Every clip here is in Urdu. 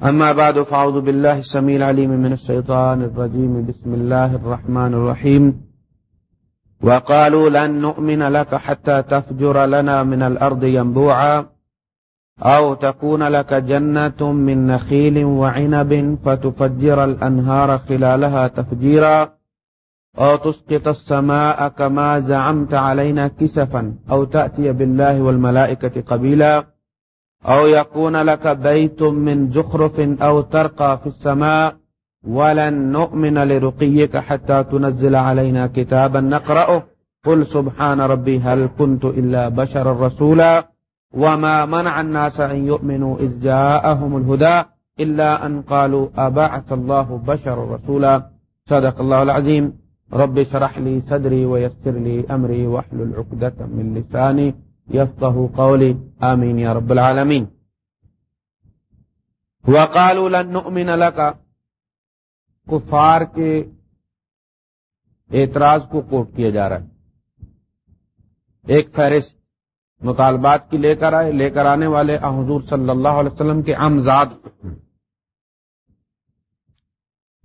أما بعد، فأعوذ بالله السميع العليم من الشيطان الرجيم. بسم الله الرحمن الرحيم. وقالوا لن نؤمن لك حتى تفجر لنا من الأرض ينبوعا أو تكون لك جنة من نخيل وعنب فتفجر الأنهار خلالها تفجيرا أو تسقط السماء كما زعمت علينا كسفا أو تأتي بالله والملائكة قبيلا أو يكون لك بيت من زخرف أو ترقى في السماء، ولن نؤمن لرقيك حتى تنزل علينا كتابا نقرأه. قل سبحان ربي، هل كنت إلا بشرا رسولا؟ وما منع الناس أن يؤمنوا إذ جاءهم الهدى، إلا أن قالوا أبعث الله بشرا رسولا. صدق الله العظيم. رب شرح لي صدري ويسر لي أمري واحلل عقدة من لساني يفقه قولي. آمين يا رب العالمين. وقالوا لن نؤمن لك. کفار کے اعتراض کو کوٹ کیا جا رہا ہے۔ ایک فہرست مطالبات کی لے کر آئے، لے کر آنے والے حضور صلی اللہ علیہ وسلم کے امزاد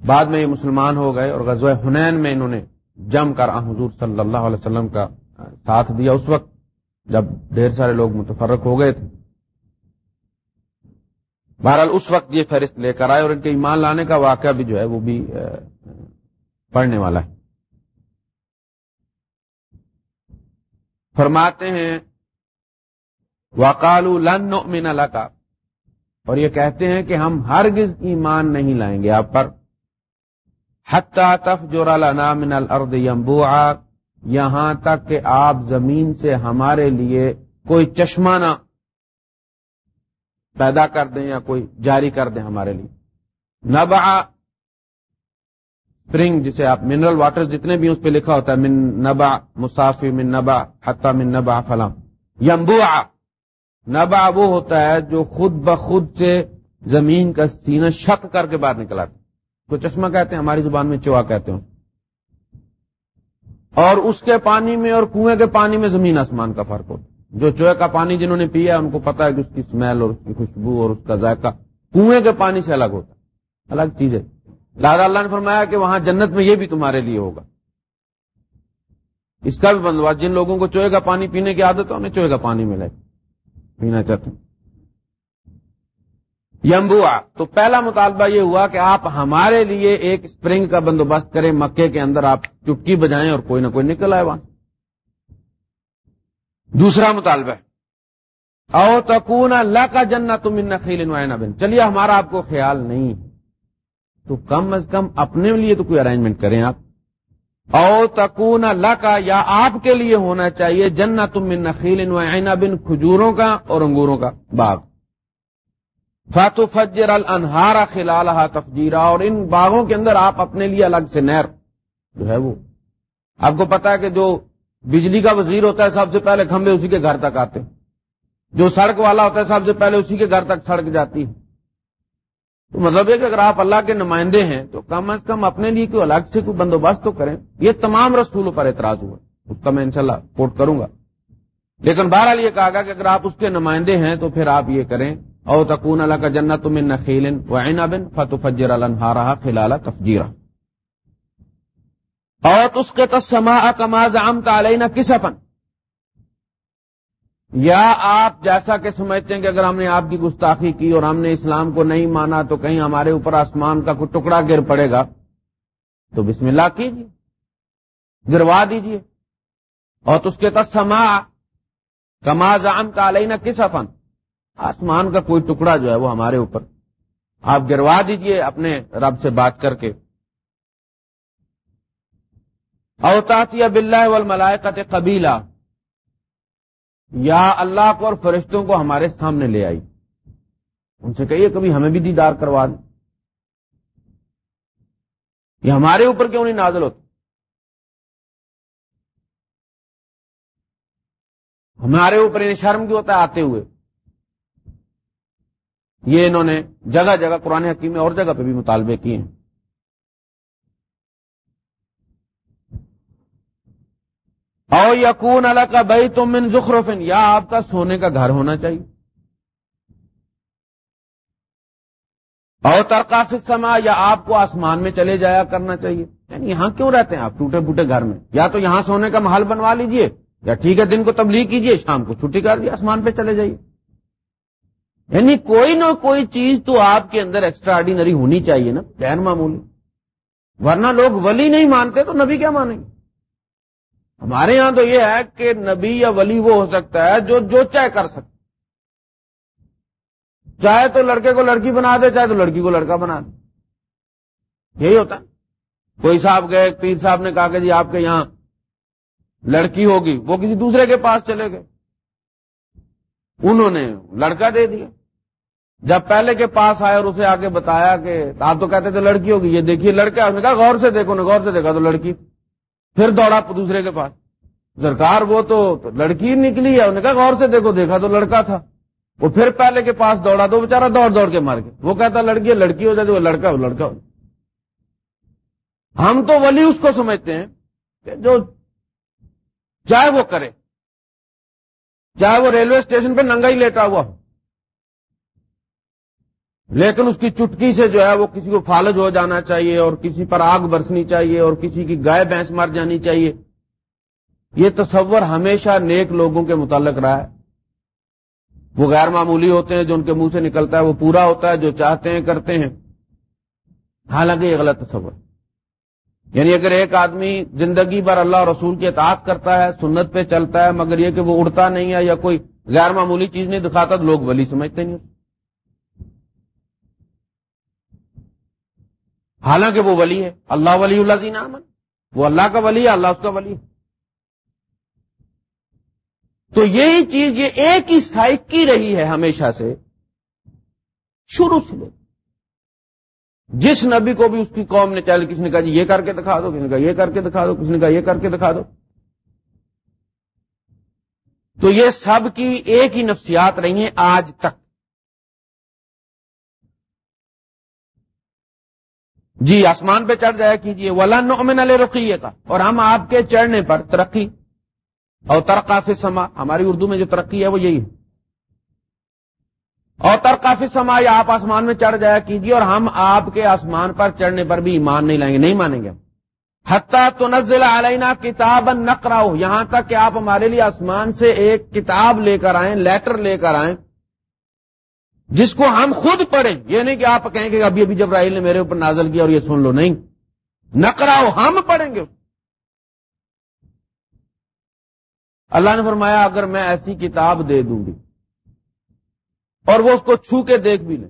بعد میں یہ مسلمان ہو گئے اور غزوہ حنین میں انہوں نے جم کر حضور صلی اللہ علیہ وسلم کا ساتھ دیا۔ اس وقت جب ڈھیر سارے لوگ متفرق ہو گئے تھے۔ بہرحال اس وقت یہ فہرست لے کر آئے اور ان کے ایمان لانے کا واقعہ بھی جو ہے وہ بھی پڑھنے والا ہے۔ فرماتے ہیں وقالو لن نؤمن لك۔ اور یہ کہتے ہیں کہ ہم ہرگز ایمان نہیں لائیں گے آپ پر۔ حتی تفجر لنا من الارض ينبوعا۔ یہاں تک کہ آپ زمین سے ہمارے لیے کوئی چشمہ نہ پیدا کر دیں یا کوئی جاری کر دیں ہمارے لیے۔ نبا اسپرنگ جسے آپ منرل واٹر جتنے بھی اس پہ لکھا ہوتا ہے، من نبا مسافی من نبا حتہ من نبا فلام یمبو نبا وہ ہوتا ہے جو خود بخود سے زمین کا سینہ شک کر کے باہر نکل آتا کوئی چشمہ کہتے ہیں، ہماری زبان میں چوا کہتے ہیں۔ اور اس کے پانی میں اور کنویں کے پانی میں زمین آسمان کا فرق ہوتا ہے۔ جو چوہے کا پانی جنہوں نے پیا ان کو پتا ہے کہ اس کی اسمیل اور اس کی خوشبو اور اس کا ذائقہ کنویں کے پانی سے الگ ہوتا ہے۔ الگ چیز ہے۔ دادا اللہ نے فرمایا کہ وہاں جنت میں یہ بھی تمہارے لیے ہوگا۔ اس کا بھی بندوبست۔ جن لوگوں کو چوہے کا پانی پینے کی عادت ہے، انہیں چوہے کا پانی ملے۔ پینا چاہتے ہیں۔ یمبوا تو پہلا مطالبہ یہ ہوا کہ آپ ہمارے لیے ایک اسپرنگ کا بندوبست کریں، مکے کے اندر آپ چٹکی بجائیں اور کوئی نہ کوئی نکل آئے وہاں۔ دوسرا مطالبہ، او تکون اللہ کا جنہ تم ان نخیل بن چلیے، ہمارا آپ کو خیال نہیں۔ تو کم از کم اپنے لیے تو کوئی ارینجمنٹ کریں آپ۔ او تکون اللہ کا یا آپ کے لیے ہونا چاہیے جنہ تم ان نخیل بن کھجوروں کا اور انگوروں کا باغ۔ فاتو فجر الانہارا خلال تفجیرا اور ان باغوں کے اندر آپ اپنے لیے الگ سے نہر جو ہے وہ۔ آپ کو پتا ہے کہ جو بجلی کا وزیر ہوتا ہے سب سے پہلے کھمبے اسی کے گھر تک آتے جو سڑک والا ہوتا ہے سب سے پہلے اسی کے گھر تک سڑک جاتی ہے۔ تو مطلب یہ کہ اگر آپ اللہ کے نمائندے ہیں تو کم از کم اپنے لیے کوئی الگ سے کوئی بندوبست تو کریں۔ یہ تمام رسولوں پر اعتراض ہوا۔ اس کا میں انشاءاللہ کوٹ کروں گا۔ لیکن بہرحال یہ کہا گا کہ اگر آپ اس کے نمائندے ہیں تو پھر آپ یہ کریں۔ او تکون اللہ کا جنت تم نخیل و بن فتو فجر الحارہ فلال تفجیرہ اور اس کے تسما کماز عام کس اپن یا آپ جیسا کہ سمجھتے ہیں کہ اگر ہم نے آپ کی گستاخی کی اور ہم نے اسلام کو نہیں مانا تو کہیں ہمارے اوپر آسمان کا کوئی ٹکڑا گر پڑے گا۔ تو بسم اللہ کیجیے گروا دیجیے اور اس کے تسما کما زام کا علیہ کس افن آسمان کا کوئی ٹکڑا جو ہے وہ ہمارے اوپر۔ آپ گروا دیجیے اپنے رب سے بات کر کے۔ اوتاطیہ بلّہ والملائکت قبیلہ۔ یا اللہ کو اور فرشتوں کو ہمارے سامنے لے آئی۔ ان سے کہیے کبھی ہمیں بھی دیدار کروا دیں۔ یہ ہمارے اوپر کیوں نہیں نازل ہوتے؟ ہمارے اوپر انہیں شرم کیوں ہوتا ہے آتے ہوئے؟ یہ انہوں نے جگہ جگہ قرآن حکیم میں اور جگہ پہ بھی مطالبے کیے ہیں۔ او یقون اللہ کا بھائی تم من ذخرفن یا آپ کا سونے کا گھر ہونا چاہیے۔ او ترقاف سما یا آپ کو آسمان میں چلے جایا کرنا چاہیے۔ یعنی یہاں کیوں رہتے ہیں آپ ٹوٹے پھوٹے گھر میں؟ یا تو یہاں سونے کا محل بنوا لیجیے، یا ٹھیک ہے دن کو تبلیغ کیجیے، شام کو چھٹی کر دیے آسمان پہ چلے جائیے۔ یعنی کوئی نہ کوئی چیز تو آپ کے اندر ایکسٹرا آرڈینری ہونی چاہیے نا غیر معمولی ورنہ لوگ ولی نہیں مانتے تو نبی کیا مانیں گے؟ ہمارے یہاں تو یہ ہے کہ نبی یا ولی وہ ہو سکتا ہے جو جو چاہے کر سکتا چاہے تو لڑکے کو لڑکی بنا دے، چاہے تو لڑکی کو لڑکا بنا دے۔ یہی ہوتا ہے۔ کوئی صاحب گئے، پیر صاحب نے کہا کہ جی آپ کے یہاں لڑکی ہوگی، وہ کسی دوسرے کے پاس چلے گئے۔ انہوں نے لڑکا دے دیا۔ جب پہلے کے پاس آئے اور اسے آگے بتایا کہ آپ تو کہتے تھے لڑکی ہوگی، یہ دیکھیے لڑکا اس نے کہا، غور سے دیکھو، نے غور سے دیکھا تو لڑکی۔ پھر دوڑا دوسرے کے پاس۔ سرکار، وہ تو لڑکی نکلی ہے۔ انہوں نے کہا، غور سے دیکھو، دیکھا تو لڑکا تھا۔ وہ پھر پہلے کے پاس دوڑا تو بےچارا دوڑ دوڑ کے مار گیا۔ وہ کہتا، لڑکی ہے، لڑکی ہو جاتی وہ لڑکا ہو لڑکا ہو۔ ہم تو ولی اس کو سمجھتے ہیں کہ جو چاہے وہ کرے۔ چاہے وہ ریلوے اسٹیشن پہ ننگا ہی لیٹا ہوا ہو۔ لیکن اس کی چٹکی سے جو ہے وہ کسی کو فالج ہو جانا چاہیے اور کسی پر آگ برسنی چاہیے اور کسی کی گائے بھینس مر جانی چاہیے۔ یہ تصور ہمیشہ نیک لوگوں کے متعلق رہا ہے۔ وہ غیر معمولی ہوتے ہیں، جو ان کے منہ سے نکلتا ہے، وہ پورا ہوتا ہے، جو چاہتے ہیں، کرتے ہیں۔ حالانکہ یہ غلط تصور۔ یعنی اگر ایک آدمی زندگی بھر اللہ اور رسول کی اطاعت کرتا ہے، سنت پہ چلتا ہے، مگر یہ کہ وہ اڑتا نہیں ہے یا کوئی غیر معمولی چیز نہیں دکھاتا، تو لوگ ولی سمجھتے نہیں۔ حالانکہ وہ ولی ہے۔ اللہ ولی اللہ زین امن وہ اللہ کا ولی ہے، اللہ اس کا ولی ہے۔ تو یہی چیز یہ ایک ہی سائک کی رہی ہے ہمیشہ سے۔ شروع سے۔ لے جس نبی کو بھی اس کی قوم نے چاہے کسی نے کہا جی یہ کر کے دکھا دو، کسی نے کہا یہ کر کے دکھا دو، کسی نے کہا یہ کر کے دکھا دو۔ تو یہ سب کی ایک ہی نفسیات رہی ہیں آج تک۔ جی آسمان پہ چڑھ جایا کیجیے ولن امن علیہ رقیے کا اور ہم آپ کے چڑھنے پر ترقی۔ اور ترقافی سما ہماری اردو میں جو ترقی ہے وہ یہی ہے۔ اور ترقافی سما یا آپ آسمان میں چڑھ جایا کیجیے اور ہم آپ کے آسمان پر چڑھنے پر بھی ایمان نہیں لائیں گے، نہیں مانیں گے حتیٰ تو نزل علینا کتاب نقراؤ یہاں تک کہ آپ ہمارے لیے آسمان سے ایک کتاب لے کر آئیں، لیٹر لے کر آئیں۔ جس کو ہم خود پڑھیں یہ نہیں کہ آپ کہیں کہ ابھی ابھی جب راہیل نے میرے اوپر نازل کیا اور یہ سن لو، نہیں۔ نقراؤ ہم پڑھیں گے۔ اللہ نے فرمایا، اگر میں ایسی کتاب دے دوں گی اور وہ اس کو چھو کے دیکھ بھی لیں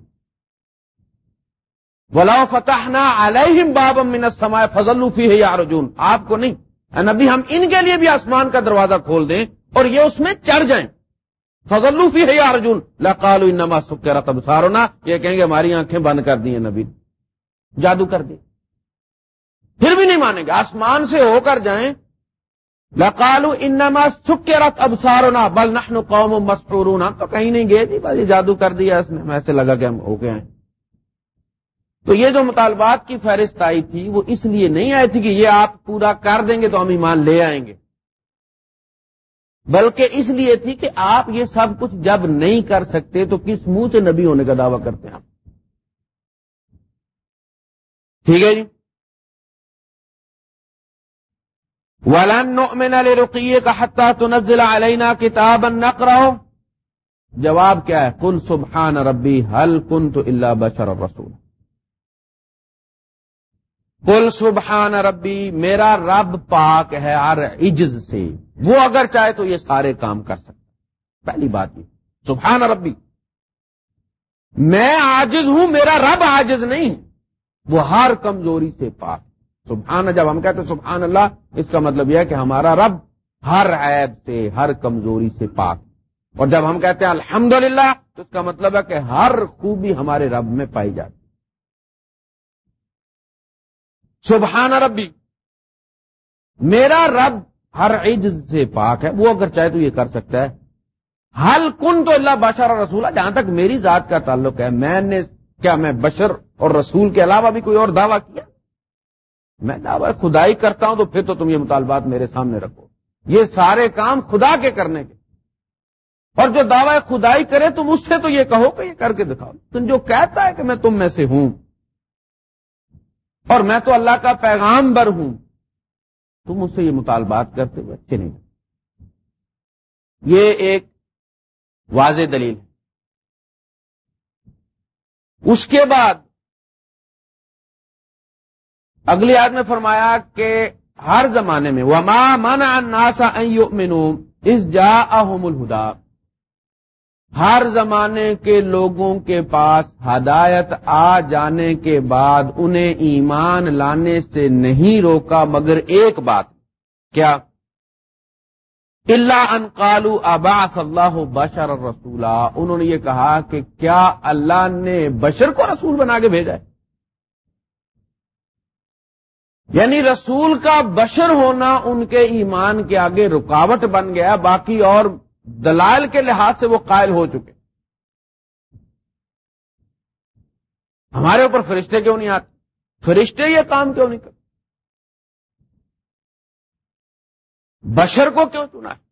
ولا فتح نہ علیہم باب من سمائے فضل فی ہے یا آپ کو نہیں۔ نبی، ہم ان کے لیے بھی آسمان کا دروازہ کھول دیں اور یہ اس میں چڑھ جائیں۔ فضلوفی ہے یا ارجن لقالو انما سکرا تب سارونا یہ کہیں گے ہماری آنکھیں بند کر دی ہیں نبی۔ جادو کر دی پھر بھی نہیں مانیں گے۔ آسمان سے ہو کر جائیں۔ لقالو انما سکرت اب سارونا بل نحن قوم مسحورون تو کہیں نہیں گئے جی بھائی جادو کر دیا اس نے ایسے لگا کہ ہم ہو گئے ہیں۔ تو یہ جو مطالبات کی فہرست آئی تھی، وہ اس لیے نہیں آئی تھی کہ یہ آپ پورا کر دیں گے تو ہم ایمان لے آئیں گے۔ بلکہ اس لیے تھی کہ آپ یہ سب کچھ جب نہیں کر سکتے تو کس منہ سے نبی ہونے کا دعویٰ کرتے ہیں آپ؟ ٹھیک ہے جی؟ ولن علی رقیے کا حتہ تو نزلہ علینا کتاب نقرا جواب کیا ہے؟ کل سبحان ربی حل کن تو اللہ بشر رسول کل سبحان ربی، میرا رب پاک ہے ہر عجز سے۔ وہ اگر چاہے تو یہ سارے کام کر سکتا پہلی بات یہ۔ سبحان ربی۔ میں آجز ہوں، میرا رب آجز نہیں۔ وہ ہر کمزوری سے پاک۔ سبحان، جب ہم کہتے ہیں سبحان اللہ، اس کا مطلب یہ ہے کہ ہمارا رب ہر عیب سے، ہر کمزوری سے پاک۔ اور جب ہم کہتے ہیں الحمد تو اس کا مطلب ہے کہ ہر خوبی ہمارے رب میں پائی جاتی سبحان ربی۔ میرا رب ہر عجز سے پاک ہے، وہ اگر چاہے تو یہ کر سکتا ہے۔ حل کن تو اللہ بشر اور رسول جہاں تک میری ذات کا تعلق ہے، میں نے کیا میں بشر اور رسول کے علاوہ بھی کوئی اور دعویٰ کیا؟ میں دعوی خدائی کرتا ہوں تو پھر تو تم یہ مطالبات میرے سامنے رکھو۔ یہ سارے کام خدا کے کرنے کے۔ اور جو دعوی خدائی کرے، تم اس سے تو یہ کہو کہ یہ کر کے دکھاؤ۔ تم جو کہتا ہے کہ میں تم میں سے ہوں اور میں تو اللہ کا پیغام بر ہوں۔ تم اس سے یہ مطالبات کرتے ہوئے اچھے نہیں یہ ایک واضح دلیل ہے۔ اس کے بعد اگلی یاد میں فرمایا کہ ہر زمانے میں وما مانا ناسا مینو اس جا الہدا ہر زمانے کے لوگوں کے پاس ہدایت آ جانے کے بعد انہیں ایمان لانے سے نہیں روکا، مگر ایک بات، کیا؟ اللہ ان قالو اباس اللہ بشر رسولہ انہوں نے یہ کہا کہ کیا اللہ نے بشر کو رسول بنا کے بھیجا ہے؟ یعنی رسول کا بشر ہونا ان کے ایمان کے آگے رکاوٹ بن گیا، باقی اور دلائل کے لحاظ سے وہ قائل ہو چکے۔ ہمارے اوپر فرشتے کیوں نہیں آتے؟ فرشتے یہ کام کیوں نہیں کرتے؟ بشر کو کیوں چنا ہے؟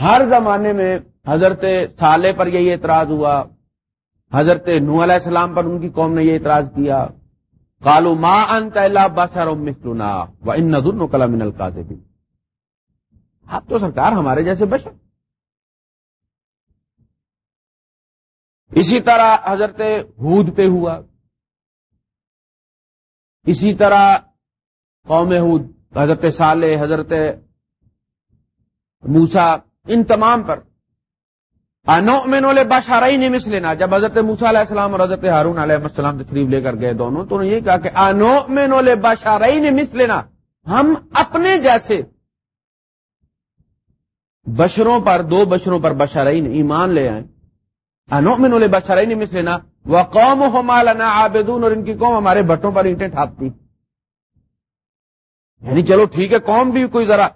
ہر زمانے میں حضرت سالے پر یہی اعتراض ہوا، حضرت نو علیہ السلام پر ان کی قوم نے یہ اعتراض کیا۔ کالو ماں انت اللہ بسر مسلنا و ان نظر کلام من آپ تو سرکار ہمارے جیسے بشر۔ اسی طرح حضرت ہود پہ ہوا۔ اسی طرح قوم ہود، حضرت صالح، حضرت موسا ان تمام پر۔ انو مینول بشارئی نے مس لینا جب حضرت موسا علیہ السلام اور حضرت ہارون علیہ السلام تقریب لے کر گئے دونوں، تو انہوں نے یہ کہا کہ انو مینول بشارئی نے مس لینا ہم اپنے جیسے بشروں پر، دو بشروں پر بشارئی نے ایمان لے آئے انو مینول بشارئی نے مس لینا وہ قوم ہو مالانا آبدون اور ان کی قوم ہمارے بٹوں پر اینٹیں ٹھاپتی۔ یعنی چلو ٹھیک ہے، قوم بھی کوئی ذرا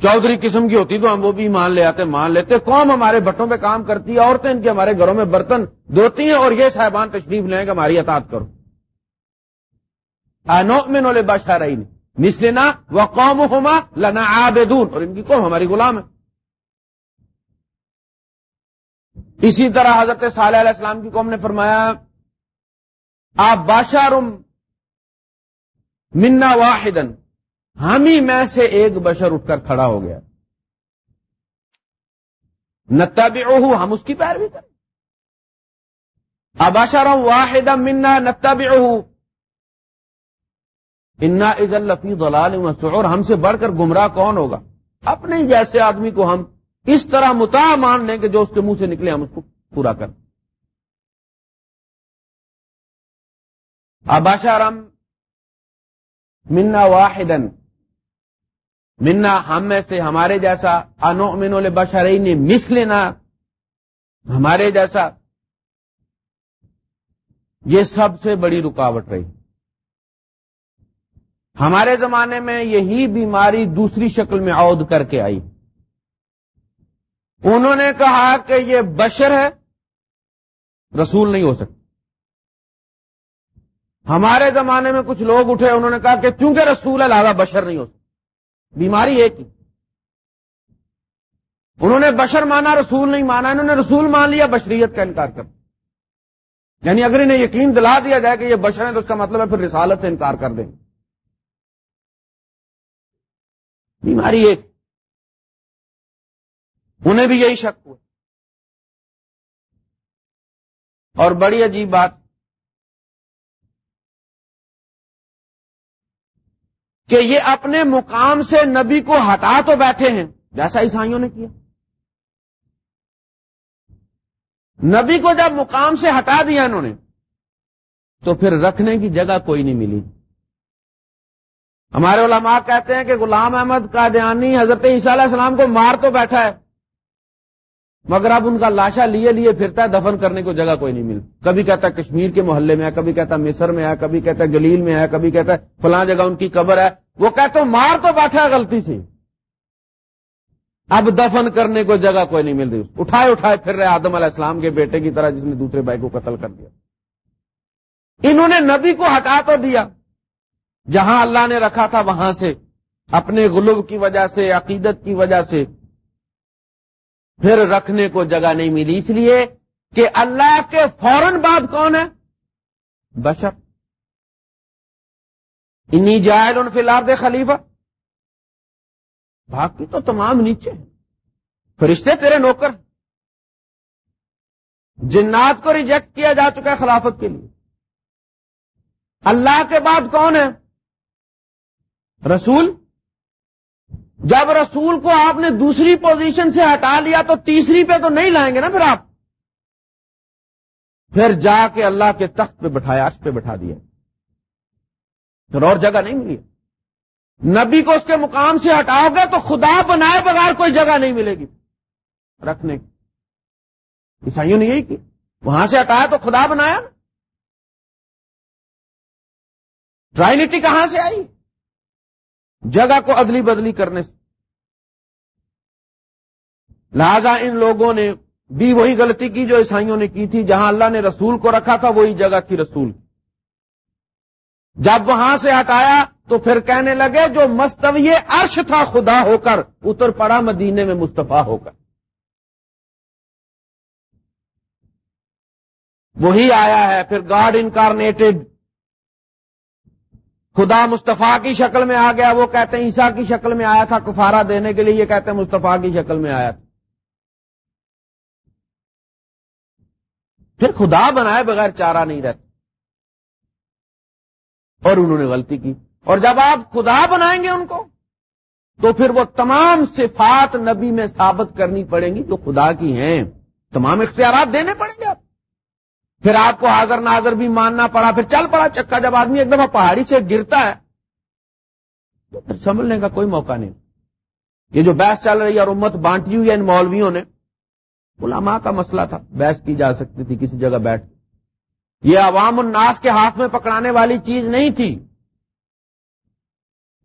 چودھری قسم کی ہوتی تو ہم وہ بھی مان لے آتے، مان لیتے۔ قوم ہمارے بٹوں پہ کام کرتی ہے عورتیں ان کے ہمارے گھروں میں برتن دھوتی ہیں، اور یہ صاحبان تشریف لیں کہ ہماری اطاعت کرو۔ آنو میں مسلنا و قوم ہوما لنا آبدون اور ان کی قوم ہماری غلام ہے۔ اسی طرح حضرت صالح علیہ السلام کی قوم نے فرمایا، آپ بادشاہ منا واحدن، ہم ہی میں سے ایک بشر اٹھ کر کھڑا ہو گیا۔ نتا بھی ہم اس کی پیروی کریں۔ اباشا رہا واحد منا نتا بھی انا از الفی دلال اور ہم سے بڑھ کر گمراہ کون ہوگا؟ اپنے جیسے آدمی کو ہم اس طرح متا مان لیں کہ جو اس کے منہ سے نکلے، ہم اس کو پورا کر اباشا رام منا واحدن منا ہم میں سے ہمارے جیسا انو امین بشرئی نے مس لینا ہمارے جیسا یہ سب سے بڑی رکاوٹ رہی۔ ہمارے زمانے میں یہی بیماری دوسری شکل میں عود کر کے آئی۔ انہوں نے کہا کہ یہ بشر ہے، رسول نہیں ہو سکتا ہمارے زمانے میں کچھ لوگ اٹھے، انہوں نے کہا کہ چونکہ رسول ہے لہذا بشر نہیں ہو سکتا بیماری ایک ہی۔ انہوں نے بشر مانا، رسول نہیں مانا، انہوں نے رسول مان لیا، بشریت کا انکار کر یعنی اگر انہیں یقین دلا دیا جائے کہ یہ بشر ہے تو اس کا مطلب ہے پھر رسالت سے انکار کر دیں۔ بیماری ایک۔ انہیں بھی یہی شک ہوا۔ اور بڑی عجیب بات کہ یہ اپنے مقام سے نبی کو ہٹا تو بیٹھے ہیں۔ جیسا عیسائیوں نے کیا۔ نبی کو جب مقام سے ہٹا دیا انہوں نے، تو پھر رکھنے کی جگہ کوئی نہیں ملی۔ ہمارے علماء کہتے ہیں کہ غلام احمد قادیانی حضرت عیسیٰ علیہ السلام کو مار تو بیٹھا ہے، مگر اب ان کا لاشا لیے لیے پھرتا ہے، دفن کرنے کو جگہ کوئی نہیں مل کبھی کہتا ہے کشمیر کے محلے میں ہے کبھی کہتا ہے مصر میں ہے کبھی کہتا ہے گلیل میں ہے کبھی کہتا ہے فلاں جگہ ان کی قبر ہے۔ وہ کہتے مار تو بیٹھا ہے، غلطی سے۔ اب دفن کرنے کو جگہ کوئی نہیں مل رہی۔ اٹھائے اٹھائے پھر رہے آدم علیہ السلام کے بیٹے کی طرح جس نے دوسرے بھائی کو قتل کر دیا۔ انہوں نے نبی کو ہٹا تو دیا۔ جہاں اللہ نے رکھا تھا وہاں سے، اپنے غلوب کی وجہ سے، عقیدت کی وجہ سے، پھر رکھنے کو جگہ نہیں ملی۔ اس لیے کہ اللہ کے فوراً بعد کون ہے؟ بشر۔ انی جائل ان فی الحال خلیفہ۔ باقی تو تمام نیچے۔ ہیں فرشتے تیرے نوکر۔ جنات کو ریجیکٹ کیا جا چکا ہے خلافت کے لیے۔ اللہ کے بعد کون ہے؟ رسول، جب رسول کو آپ نے دوسری پوزیشن سے ہٹا لیا تو تیسری پہ تو نہیں لائیں گے نا پھر آپ؟ پھر جا کے اللہ کے تخت پہ بٹھایا اس پہ بٹھا دیا۔ پھر اور جگہ نہیں ملی۔ نبی کو اس کے مقام سے ہٹاؤ گے تو خدا بنائے بغیر کوئی جگہ نہیں ملے گی۔ رکھنے کی۔ عیسائیوں نے یہی کی۔ وہاں سے ہٹایا تو خدا بنایا نا۔ ٹرائنٹی کہاں سے آئی؟ جگہ کو ادلی بدلی کرنے سے۔ لہذا ان لوگوں نے بھی وہی غلطی کی جو عیسائیوں نے کی تھی، جہاں اللہ نے رسول کو رکھا تھا، وہی جگہ کی رسول۔ جب وہاں سے ہٹایا تو پھر کہنے لگے، جو مستوی عرش تھا، خدا ہو کر، اتر پڑا مدینے میں مستفی ہو کر۔ وہی آیا ہے، پھر گاڈ انکارنیٹڈ خدا مصطفیٰ کی شکل میں آ گیا، وہ کہتے ہیں عیسا کی شکل میں آیا تھا کفارہ دینے کے لیے، یہ کہتے ہیں مصطفیٰ کی شکل میں آیا تھا۔ پھر خدا بنائے بغیر چارہ نہیں رہتا۔ اور انہوں نے غلطی کی۔ اور جب آپ خدا بنائیں گے ان کو، تو پھر وہ تمام صفات نبی میں ثابت کرنی پڑیں گی جو خدا کی ہیں۔ تمام اختیارات دینے پڑیں گے آپ۔ پھر آپ کو حاضر ناظر بھی ماننا پڑا، پھر چل پڑا چکا جب آدمی ایک دفعہ پہاڑی سے گرتا ہے، تو پھر سنبھلنے کا کوئی موقع نہیں۔ یہ جو بحث چل رہی ہے اور امت بانٹی ہوئی ہے ان مولویوں نے، علماء کا مسئلہ تھا، بحث کی جا سکتی تھی کسی جگہ بیٹھ یہ عوام الناس کے ہاتھ میں پکڑانے والی چیز نہیں تھی۔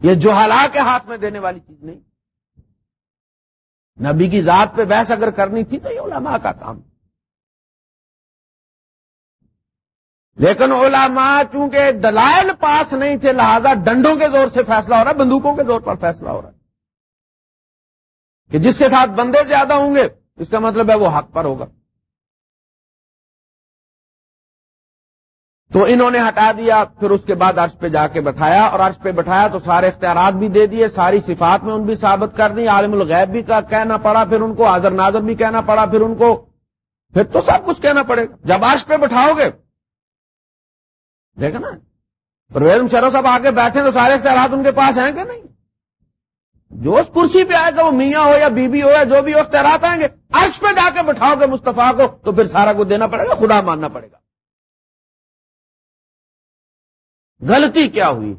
یہ جو کے ہاتھ میں دینے والی چیز نہیں۔ نبی کی ذات پہ بحث اگر کرنی تھی تو یہ علماء کا کام۔ لیکن علماء چونکہ دلائل پاس نہیں تھے، لہذا ڈنڈوں کے زور سے فیصلہ ہو رہا ہے، بندوقوں کے زور پر فیصلہ ہو رہا ہے۔ کہ جس کے ساتھ بندے زیادہ ہوں گے، اس کا مطلب ہے وہ حق پر ہوگا۔ تو انہوں نے ہٹا دیا، پھر اس کے بعد عرش پہ جا کے بٹھایا، اور عرش پہ بٹھایا تو سارے اختیارات بھی دے دیے، ساری صفات میں ان بھی ثابت کر دی، عالم الغیب بھی کہنا پڑا، پھر ان کو حاضر ناظر بھی کہنا پڑا، پھر ان کو، پھر تو سب کچھ کہنا پڑے گا۔ جب عرش پہ بٹھاؤ گے دیکھا نا؟ پرویز مشرف صاحب آگے بیٹھے تو سارے اختیارات ان کے پاس ہیں کہ نہیں؟ جو اس کرسی پہ آئے گا وہ میاں ہو یا بی بی ہو یا جو بھی اختیارات آئیں گے۔ عرش پہ جا کے بٹھاؤ گے مستفیٰ کو تو پھر سارا کچھ دینا پڑے گا، خدا ماننا پڑے گا۔ غلطی کیا ہوئی؟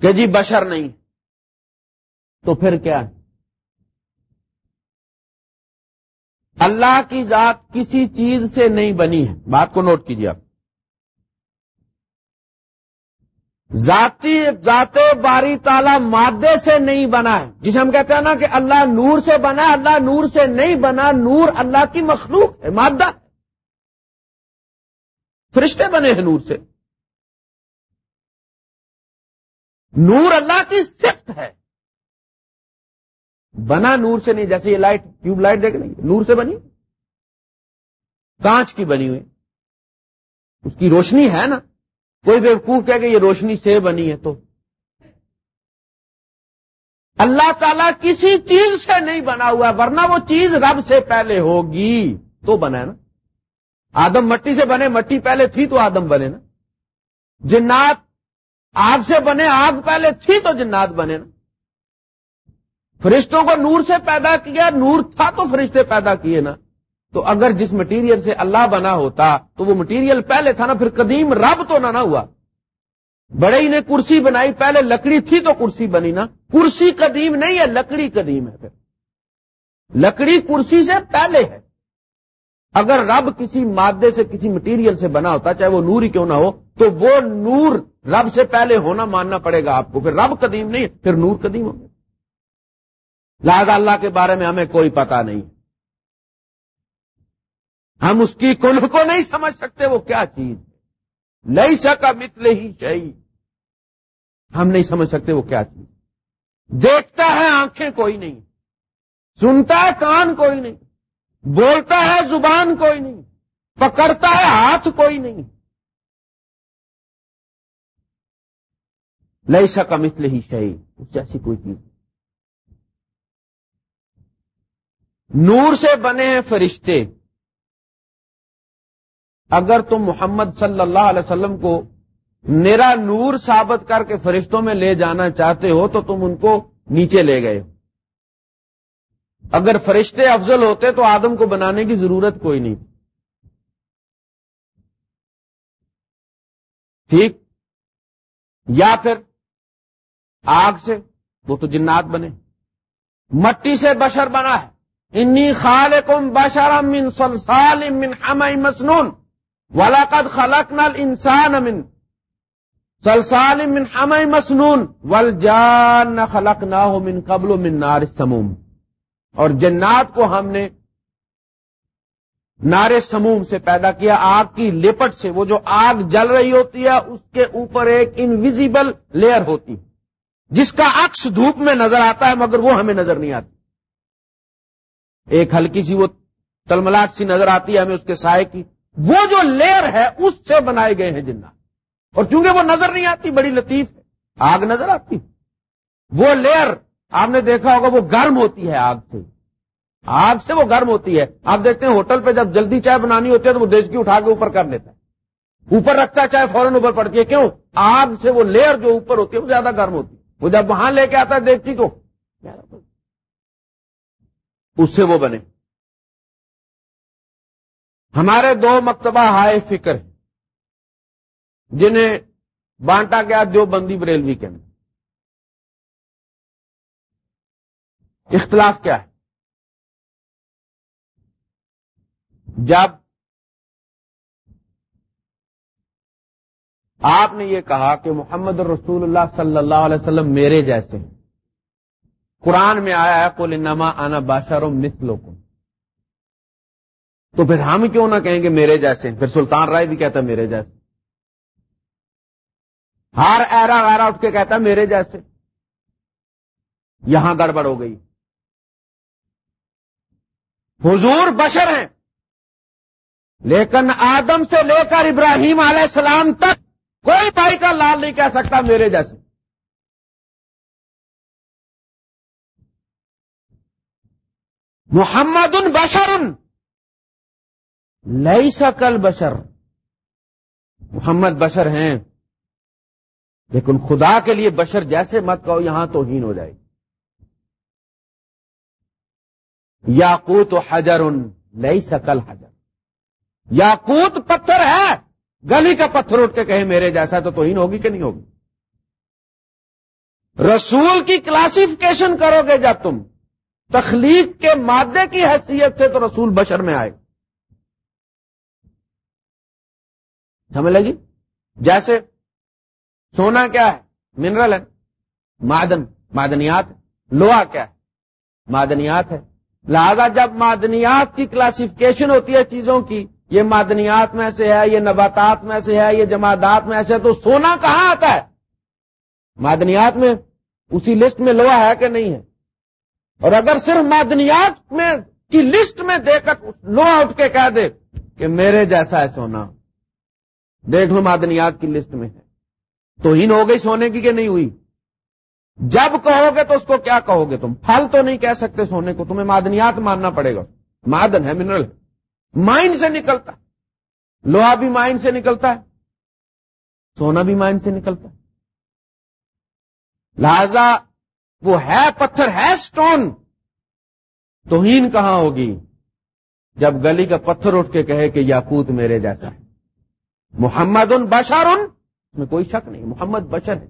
کہ جی بشر نہیں، تو پھر کیا؟ ہے اللہ کی ذات کسی چیز سے نہیں بنی ہے۔ بات کو نوٹ کیجیے آپ۔ ذاتی ذات باری تالا مادے سے نہیں بنا ہے۔ جسے ہم کہتے ہیں نا کہ اللہ نور سے بنا ہے اللہ نور سے نہیں بنا، نور اللہ کی مخلوق ہے، مادہ۔ فرشتے بنے ہیں نور سے۔ نور اللہ کی صفت ہے۔ بنا نور سے نہیں، جیسے یہ لائٹ، ٹیوب لائٹ دیکھ نہیں نور سے بنی کانچ کی بنی ہوئی۔ اس کی روشنی ہے نا؟ کوئی بیوقوف کہہ کہ یہ روشنی سے بنی ہے تو۔ اللہ تعالیٰ کسی چیز سے نہیں بنا ہوا، ورنہ وہ چیز رب سے پہلے ہوگی تو بنا ہے نا۔ آدم مٹی سے بنے، مٹی پہلے تھی تو آدم بنے نا۔ جنات آگ سے بنے، آگ پہلے تھی تو جنات بنے نا۔ فرشتوں کو نور سے پیدا کیا، نور تھا تو فرشتے پیدا کیے نا۔ تو اگر جس مٹیریل سے اللہ بنا ہوتا، تو وہ مٹیریل پہلے تھا نا، پھر قدیم رب تو نہ ہوا۔ بڑے ہی نے کرسی بنائی، پہلے لکڑی تھی تو کرسی بنی نا۔ کرسی قدیم نہیں ہے، لکڑی قدیم ہے پھر۔ لکڑی کرسی سے پہلے ہے۔ اگر رب کسی مادے سے، کسی مٹیریل سے بنا ہوتا، چاہے وہ نور ہی کیوں نہ ہو، تو وہ نور رب سے پہلے ہونا ماننا پڑے گا آپ کو۔ پھر رب قدیم نہیں پھر نور قدیم ہو لہذا اللہ کے بارے میں ہمیں کوئی پتا نہیں۔ ہم اس کی کل کو نہیں سمجھ سکتے وہ کیا چیز نہیں سکا متل ہی چاہیے ہم نہیں سمجھ سکتے وہ کیا چیز دیکھتا ہے آنکھیں کوئی نہیں۔ سنتا ہے کان کوئی نہیں۔ بولتا ہے زبان کوئی نہیں۔ پکڑتا ہے ہاتھ کوئی نہیں۔ لئی سکا متل ہی شہی اس جیسی کوئی چیز۔ نور سے بنے ہیں فرشتے۔ اگر تم محمد صلی اللہ علیہ وسلم کو میرا نور ثابت کر کے فرشتوں میں لے جانا چاہتے ہو تو تم ان کو نیچے لے گئے اگر فرشتے افضل ہوتے تو آدم کو بنانے کی ضرورت کوئی نہیں۔ ٹھیک؟ یا پھر آگ سے وہ تو جنات بنے۔ مٹی سے بشر بنا ہے۔ انی خالقم بشر من صلصال من حمئی مسنون. ولاقد خلق نل انسان سلسال من ہم مسنون. ول جان خلق نہ ہو من قبل من نار سموم اور جنات کو ہم نے نار سموم سے پیدا کیا، آگ کی لپٹ سے۔ وہ جو آگ جل رہی ہوتی ہے، اس کے اوپر ایک انویزیبل لیئر ہوتی۔ جس کا عکس دھوپ میں نظر آتا ہے، مگر وہ ہمیں نظر نہیں آتی۔ ایک ہلکی سی وہ تلملاٹ سی نظر آتی ہے ہمیں اس کے سائے کی۔ وہ جو لیئر ہے اس سے بنائے گئے ہیں جنات اور چونکہ وہ نظر نہیں آتی، بڑی لطیف ہے۔ آگ نظر آتی۔ وہ لیئر آپ نے دیکھا ہوگا، وہ گرم ہوتی ہے آگ سے۔ آگ سے وہ گرم ہوتی ہے۔ آپ دیکھتے ہیں ہوٹل پہ جب جلدی چائے بنانی ہوتی ہے تو وہ دیش کی اٹھا کے اوپر کر لیتا ہے۔ اوپر رکھتا ہے چائے فوراً اوپر پڑتی ہے۔ کیوں؟ آگ سے وہ لیئر جو اوپر ہوتی ہے، وہ زیادہ گرم ہوتی ہے۔ وہ جب وہاں لے کے آتا ہے، دیکھتی تو۔ اس سے وہ بنے۔ ہمارے دو مکتبہ ہائے فکر ہیں، جنہیں بانٹا گیا جو بندی بریلوی کے اندر۔ اختلاف کیا ہے؟ جب آپ نے یہ کہا کہ محمد رسول اللہ صلی اللہ علیہ وسلم میرے جیسے ہیں قرآن میں آیا ہے کل نما آنا بادشاہ مسلو کو تو پھر ہم کیوں نہ کہیں گے میرے جیسے؟ پھر سلطان رائے بھی کہتا میرے جیسے۔ ہار ایرا ویرا اٹھ کے کہتا میرے جیسے۔ یہاں گڑبڑ ہو گئی۔ حضور بشر ہیں۔ لیکن آدم سے لے کر ابراہیم علیہ السلام تک کوئی بھائی کا لال نہیں کہہ سکتا میرے جیسے۔ محمد ان بشر. لئی سکل بشر محمد بشر ہیں. لیکن خدا کے لیے بشر جیسے مت کہو، یہاں تو ہین ہو جائے یاقوت و حجر ان لئی سکل حجر یاقوت پتھر ہے، گلی کا پتھر اٹھ کے کہیں میرے جیسا تو توہین ہوگی کہ نہیں ہوگی؟ رسول کی کلاسیفکیشن کرو گے جب تم. تخلیق کے مادے کی حیثیت سے تو رسول بشر میں آئے۔ سمجھ لگی؟ جیسے سونا کیا ہے؟ منرل ہے۔ معدن، معدنیات لوہا کیا ہے؟ معدنیات ہے۔ لہذا جب معدنیات کی کلاسیفکیشن ہوتی ہے چیزوں کی، یہ معدنیات میں سے ہے، یہ نباتات میں سے ہے، یہ جماعتات میں سے تو سونا کہاں آتا ہے؟ معدنیات میں، اسی لسٹ میں لوہا ہے کہ نہیں ہے؟ اور اگر صرف معدنیات میں کی لسٹ میں دے کر لوہا اٹھ کے کہہ دے کہ میرے جیسا ہے سونا۔ دیکھ لو معدنیات کی لسٹ میں ہے۔ تو ہین ہو گئی سونے کی کہ نہیں ہوئی؟ جب کہو گے تو اس کو کیا کہو گے تم؟ پھل تو نہیں کہہ سکتے سونے کو، تمہیں معدنیات ماننا پڑے گا۔ معدن ہے، منرل۔ مائنڈ سے نکلتا ہے۔ لوہا بھی مائنڈ سے نکلتا ہے۔ سونا بھی مائنڈ سے نکلتا ہے۔ لہذا وہ ہے پتھر، ہے سٹون توہین کہاں ہوگی جب گلی کا پتھر اٹھ کے کہے کہ یاقوت میرے جیسا ہے؟ محمد ان بشر. ان میں کوئی شک نہیں، محمد بشر ہے۔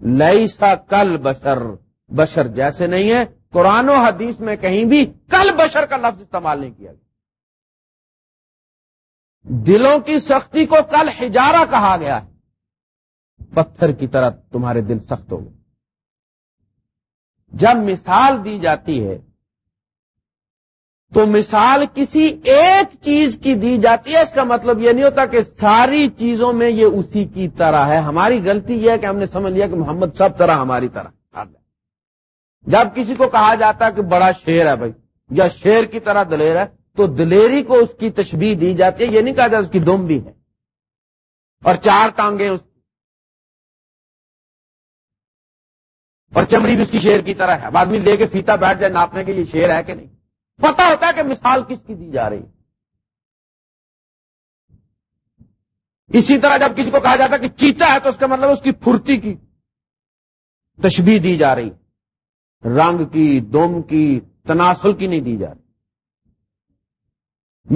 لئی سا کل بشر بشر جیسے نہیں ہے۔ قرآن و حدیث میں کہیں بھی کل بشر کا لفظ استعمال نہیں کیا گیا۔ دلوں کی سختی کو کل ہجارہ کہا گیا ہے۔ پتھر کی طرح تمہارے دل سخت ہو گئے۔ جب مثال دی جاتی ہے، تو مثال کسی ایک چیز کی دی جاتی ہے، اس کا مطلب یہ نہیں ہوتا کہ ساری چیزوں میں یہ اسی کی طرح ہے۔ ہماری غلطی یہ ہے کہ ہم نے سمجھ لیا کہ محمد سب طرح ہماری طرح۔ جب کسی کو کہا جاتا کہ بڑا شیر ہے بھائی، یا شیر کی طرح دلیر ہے، تو دلیری کو اس کی تشبیح دی جاتی ہے۔ یہ نہیں کہا جاتا اس کی دم بھی ہے۔ اور چار ٹانگیں اس اور چمڑی بھی اس کی شیر کی طرح ہے۔ اب آدمی لے کے فیتا بیٹھ جائے ناپنے کے لیے شیر ہے کہ نہیں؟ پتا ہوتا ہے کہ مثال کس کی دی جا رہی اسی طرح جب کسی کو کہا جاتا ہے کہ چیتا ہے تو اس کا مطلب اس کی پھرتی کی تشبیح دی جا رہی رنگ کی دوم کی، تناسل کی نہیں دی جا رہی۔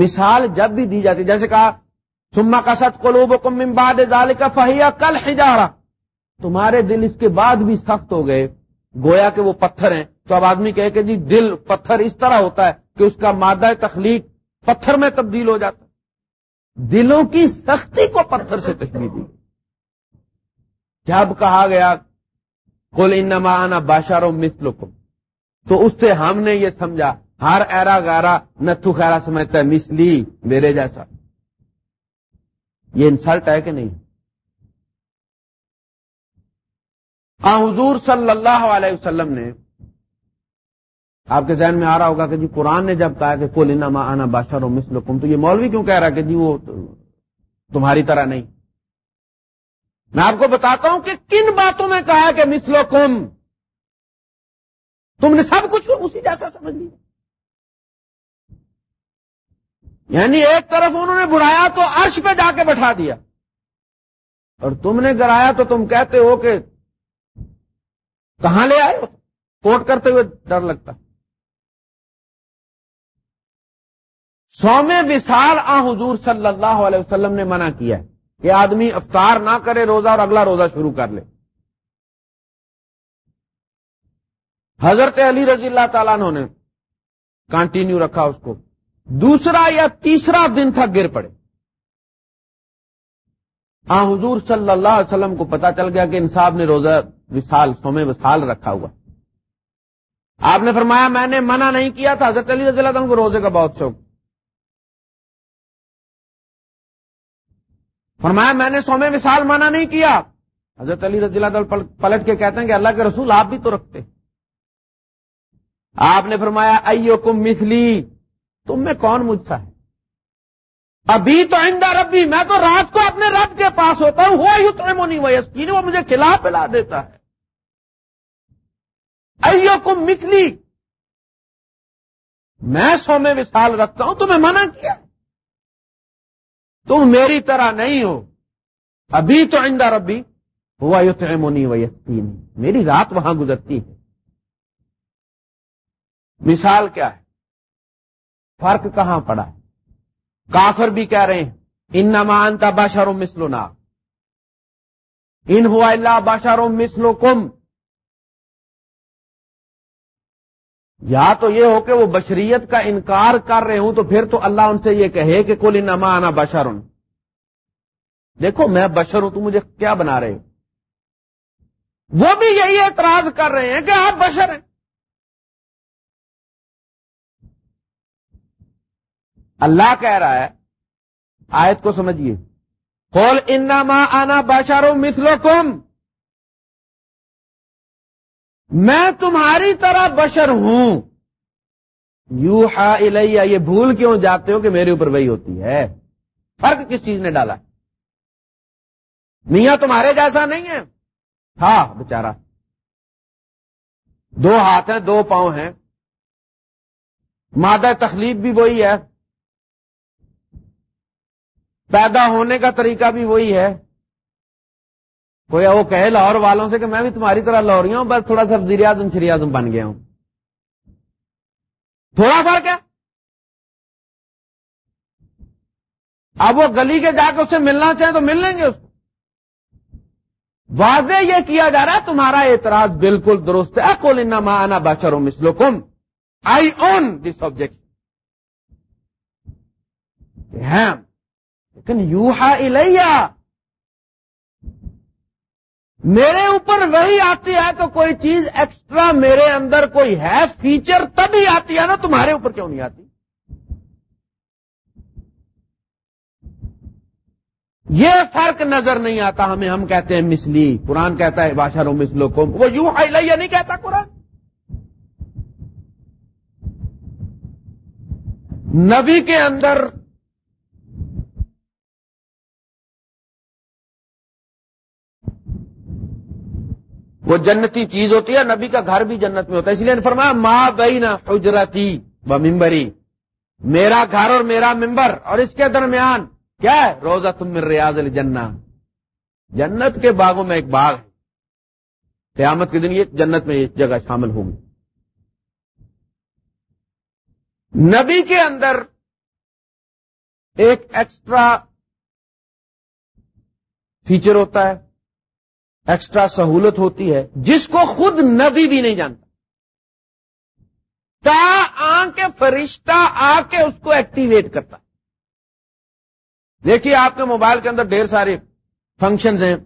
مثال جب بھی دی جاتی جیسے کہا سما کا ست قلوب کم امباد کا فہیا کل ہجارا تمہارے دل اس کے بعد بھی سخت ہو گئے۔ گویا کہ وہ پتھر ہیں۔ تو اب آدمی کہے کہ جی دل پتھر اس طرح ہوتا ہے کہ اس کا مادہ تخلیق پتھر میں تبدیل ہو جاتا دلوں کی سختی کو پتھر سے تشریح دی جب کہا گیا کل انما آنا باشاروں مسلکم تو اس سے ہم نے یہ سمجھا، ہر ایرا گارا نتھو خیرا سمجھتا ہے مسلی میرے جیسا۔ یہ انسلٹ ہے کہ نہیں ہاں ہاں، حضور صلی اللہ علیہ وسلم نے آپ کے ذہن میں آ رہا ہوگا کہ جی قرآن نے جب کہا کہ کول انما آنا بادشاہ و مسل تو یہ مولوی کیوں کہہ رہا کہ جی وہ تمہاری طرح نہیں؟ میں آپ کو بتاتا ہوں کہ کن باتوں میں کہا کہ مسلو کم تم نے سب کچھ اسی جیسا سمجھ لیا۔ یعنی ایک طرف انہوں نے بڑھایا تو عرش پہ جا کے بٹھا دیا۔ اور تم نے گرایا تو تم کہتے ہو کہ کہاں لے آئے ہو کوٹ کرتے ہوئے ڈر لگتا۔ سومے وسال آ حضور صلی اللہ علیہ وسلم نے منع کیا ہے کہ آدمی افطار نہ کرے روزہ اور اگلا روزہ شروع کر لے۔ حضرت علی رضی اللہ تعالیٰ نے کنٹینیو رکھا اس کو۔ دوسرا یا تیسرا دن تھا گر پڑے۔ آ حضور صلی اللہ علیہ وسلم کو پتا چل گیا کہ انصاف نے روزہ وسال سومے وسال رکھا ہوا۔ آپ نے فرمایا، میں نے منع نہیں کیا تھا، حضرت علی رضی اللہ عنہ کو روزے کا بہت شوق۔ فرمایا، میں نے سومے وسال منع نہیں کیا۔ حضرت علی رضی اللہ عنہ پلٹ کے کہتے ہیں کہ اللہ کے رسول آپ بھی تو رکھتے۔ آپ نے فرمایا ایو کم مثلی، تم میں کون مجھ سا ہے؟ ابھی تو آئندہ ربی، میں تو رات کو اپنے رب کے پاس ہوتا ہوں، وہ یو مونی ویسکین وہ مجھے کھلا پلا دیتا ہے۔ ایو کم مثلی۔ میں سو میں وسال رکھتا ہوں، تمہیں منع کیا؟ تم میری طرح نہیں ہو۔ ابھی تو آئندہ ربی، ہوا یو مونی ویسکین میری رات وہاں گزرتی ہے۔ مثال کیا ہے؟ فرق کہاں پڑا ہے؟ کافر بھی کہہ رہے ہیں ان نمان کا باشارو مسلو نا ان ہوا اللہ باشارو مسلو کم یا تو یہ ہو کہ وہ بشریت کا انکار کر رہے ہوں تو پھر تو اللہ ان سے یہ کہے کہ کل انما آنا بشر۔ دیکھو، میں بشر ہوں، تو مجھے کیا بنا رہے ہو؟ وہ بھی یہی اعتراض کر رہے ہیں کہ آپ بشر ہیں۔ اللہ کہہ رہا ہے، آیت کو سمجھیے کول انما آنا بشارو مسلو میں تمہاری طرح بشر ہوں۔ یو ہا یہ بھول کیوں جاتے ہو کہ میرے اوپر وہی ہوتی ہے؟ فرق کس چیز نے ڈالا؟ میاں تمہارے جیسا نہیں ہے۔ ہاں بےچارا دو ہاتھ ہیں، دو پاؤں ہیں۔ مادہ تخلیق بھی وہی ہے۔ پیدا ہونے کا طریقہ بھی وہی ہے۔ کوئی وہ کہے لاہور والوں سے کہ میں بھی تمہاری طرح لاہوری ہوں، بس تھوڑا سا وزیر اعظم، شری اعظم بن گیا ہوں۔ تھوڑا فرق ہے۔ اب وہ گلی کے جا کے اس سے ملنا چاہیں تو مل لیں گے اس کو۔ واضح یہ کیا جا رہا ہے، تمہارا اعتراض بالکل درست ہے۔ کول ان مانا بشر مسلو کم آئی اون دس آبجیکٹ لیکن یو ہا میرے اوپر وہی آتی ہے تو کوئی چیز ایکسٹرا میرے اندر کوئی ہے فیچر تبھی آتی ہے نا، تمہارے اوپر کیوں نہیں آتی؟ یہ فرق نظر نہیں آتا، ہمیں ہم کہتے ہیں مسلی قرآن کہتا ہے بادشاہ مسلو کو وہ یو ہائی لائیا نہیں کہتا قرآن۔ نبی کے اندر وہ جنتی چیز ہوتی ہے نبی کا گھر بھی جنت میں ہوتا ہے۔ اس لیے فرمایا ماں بئی نا حجرتی و ممبری میرا گھر اور میرا ممبر اور اس کے درمیان کیا ہے؟ روزہ تم میں ریاض الجنہ۔ جنت کے باغوں میں ایک باغ ہے۔ قیامت کے دن یہ جنت میں ایک جگہ شامل ہوگی نبی کے اندر ایک ایکسٹرا فیچر ہوتا ہے۔ ایکسٹرا سہولت ہوتی ہے جس کو خود نبی بھی نہیں جانتا۔ تا آ کے فرشتہ آ کے اس کو ایکٹیویٹ کرتا۔ دیکھیے آپ کے موبائل کے اندر ڈھیر سارے فنکشنز ہیں۔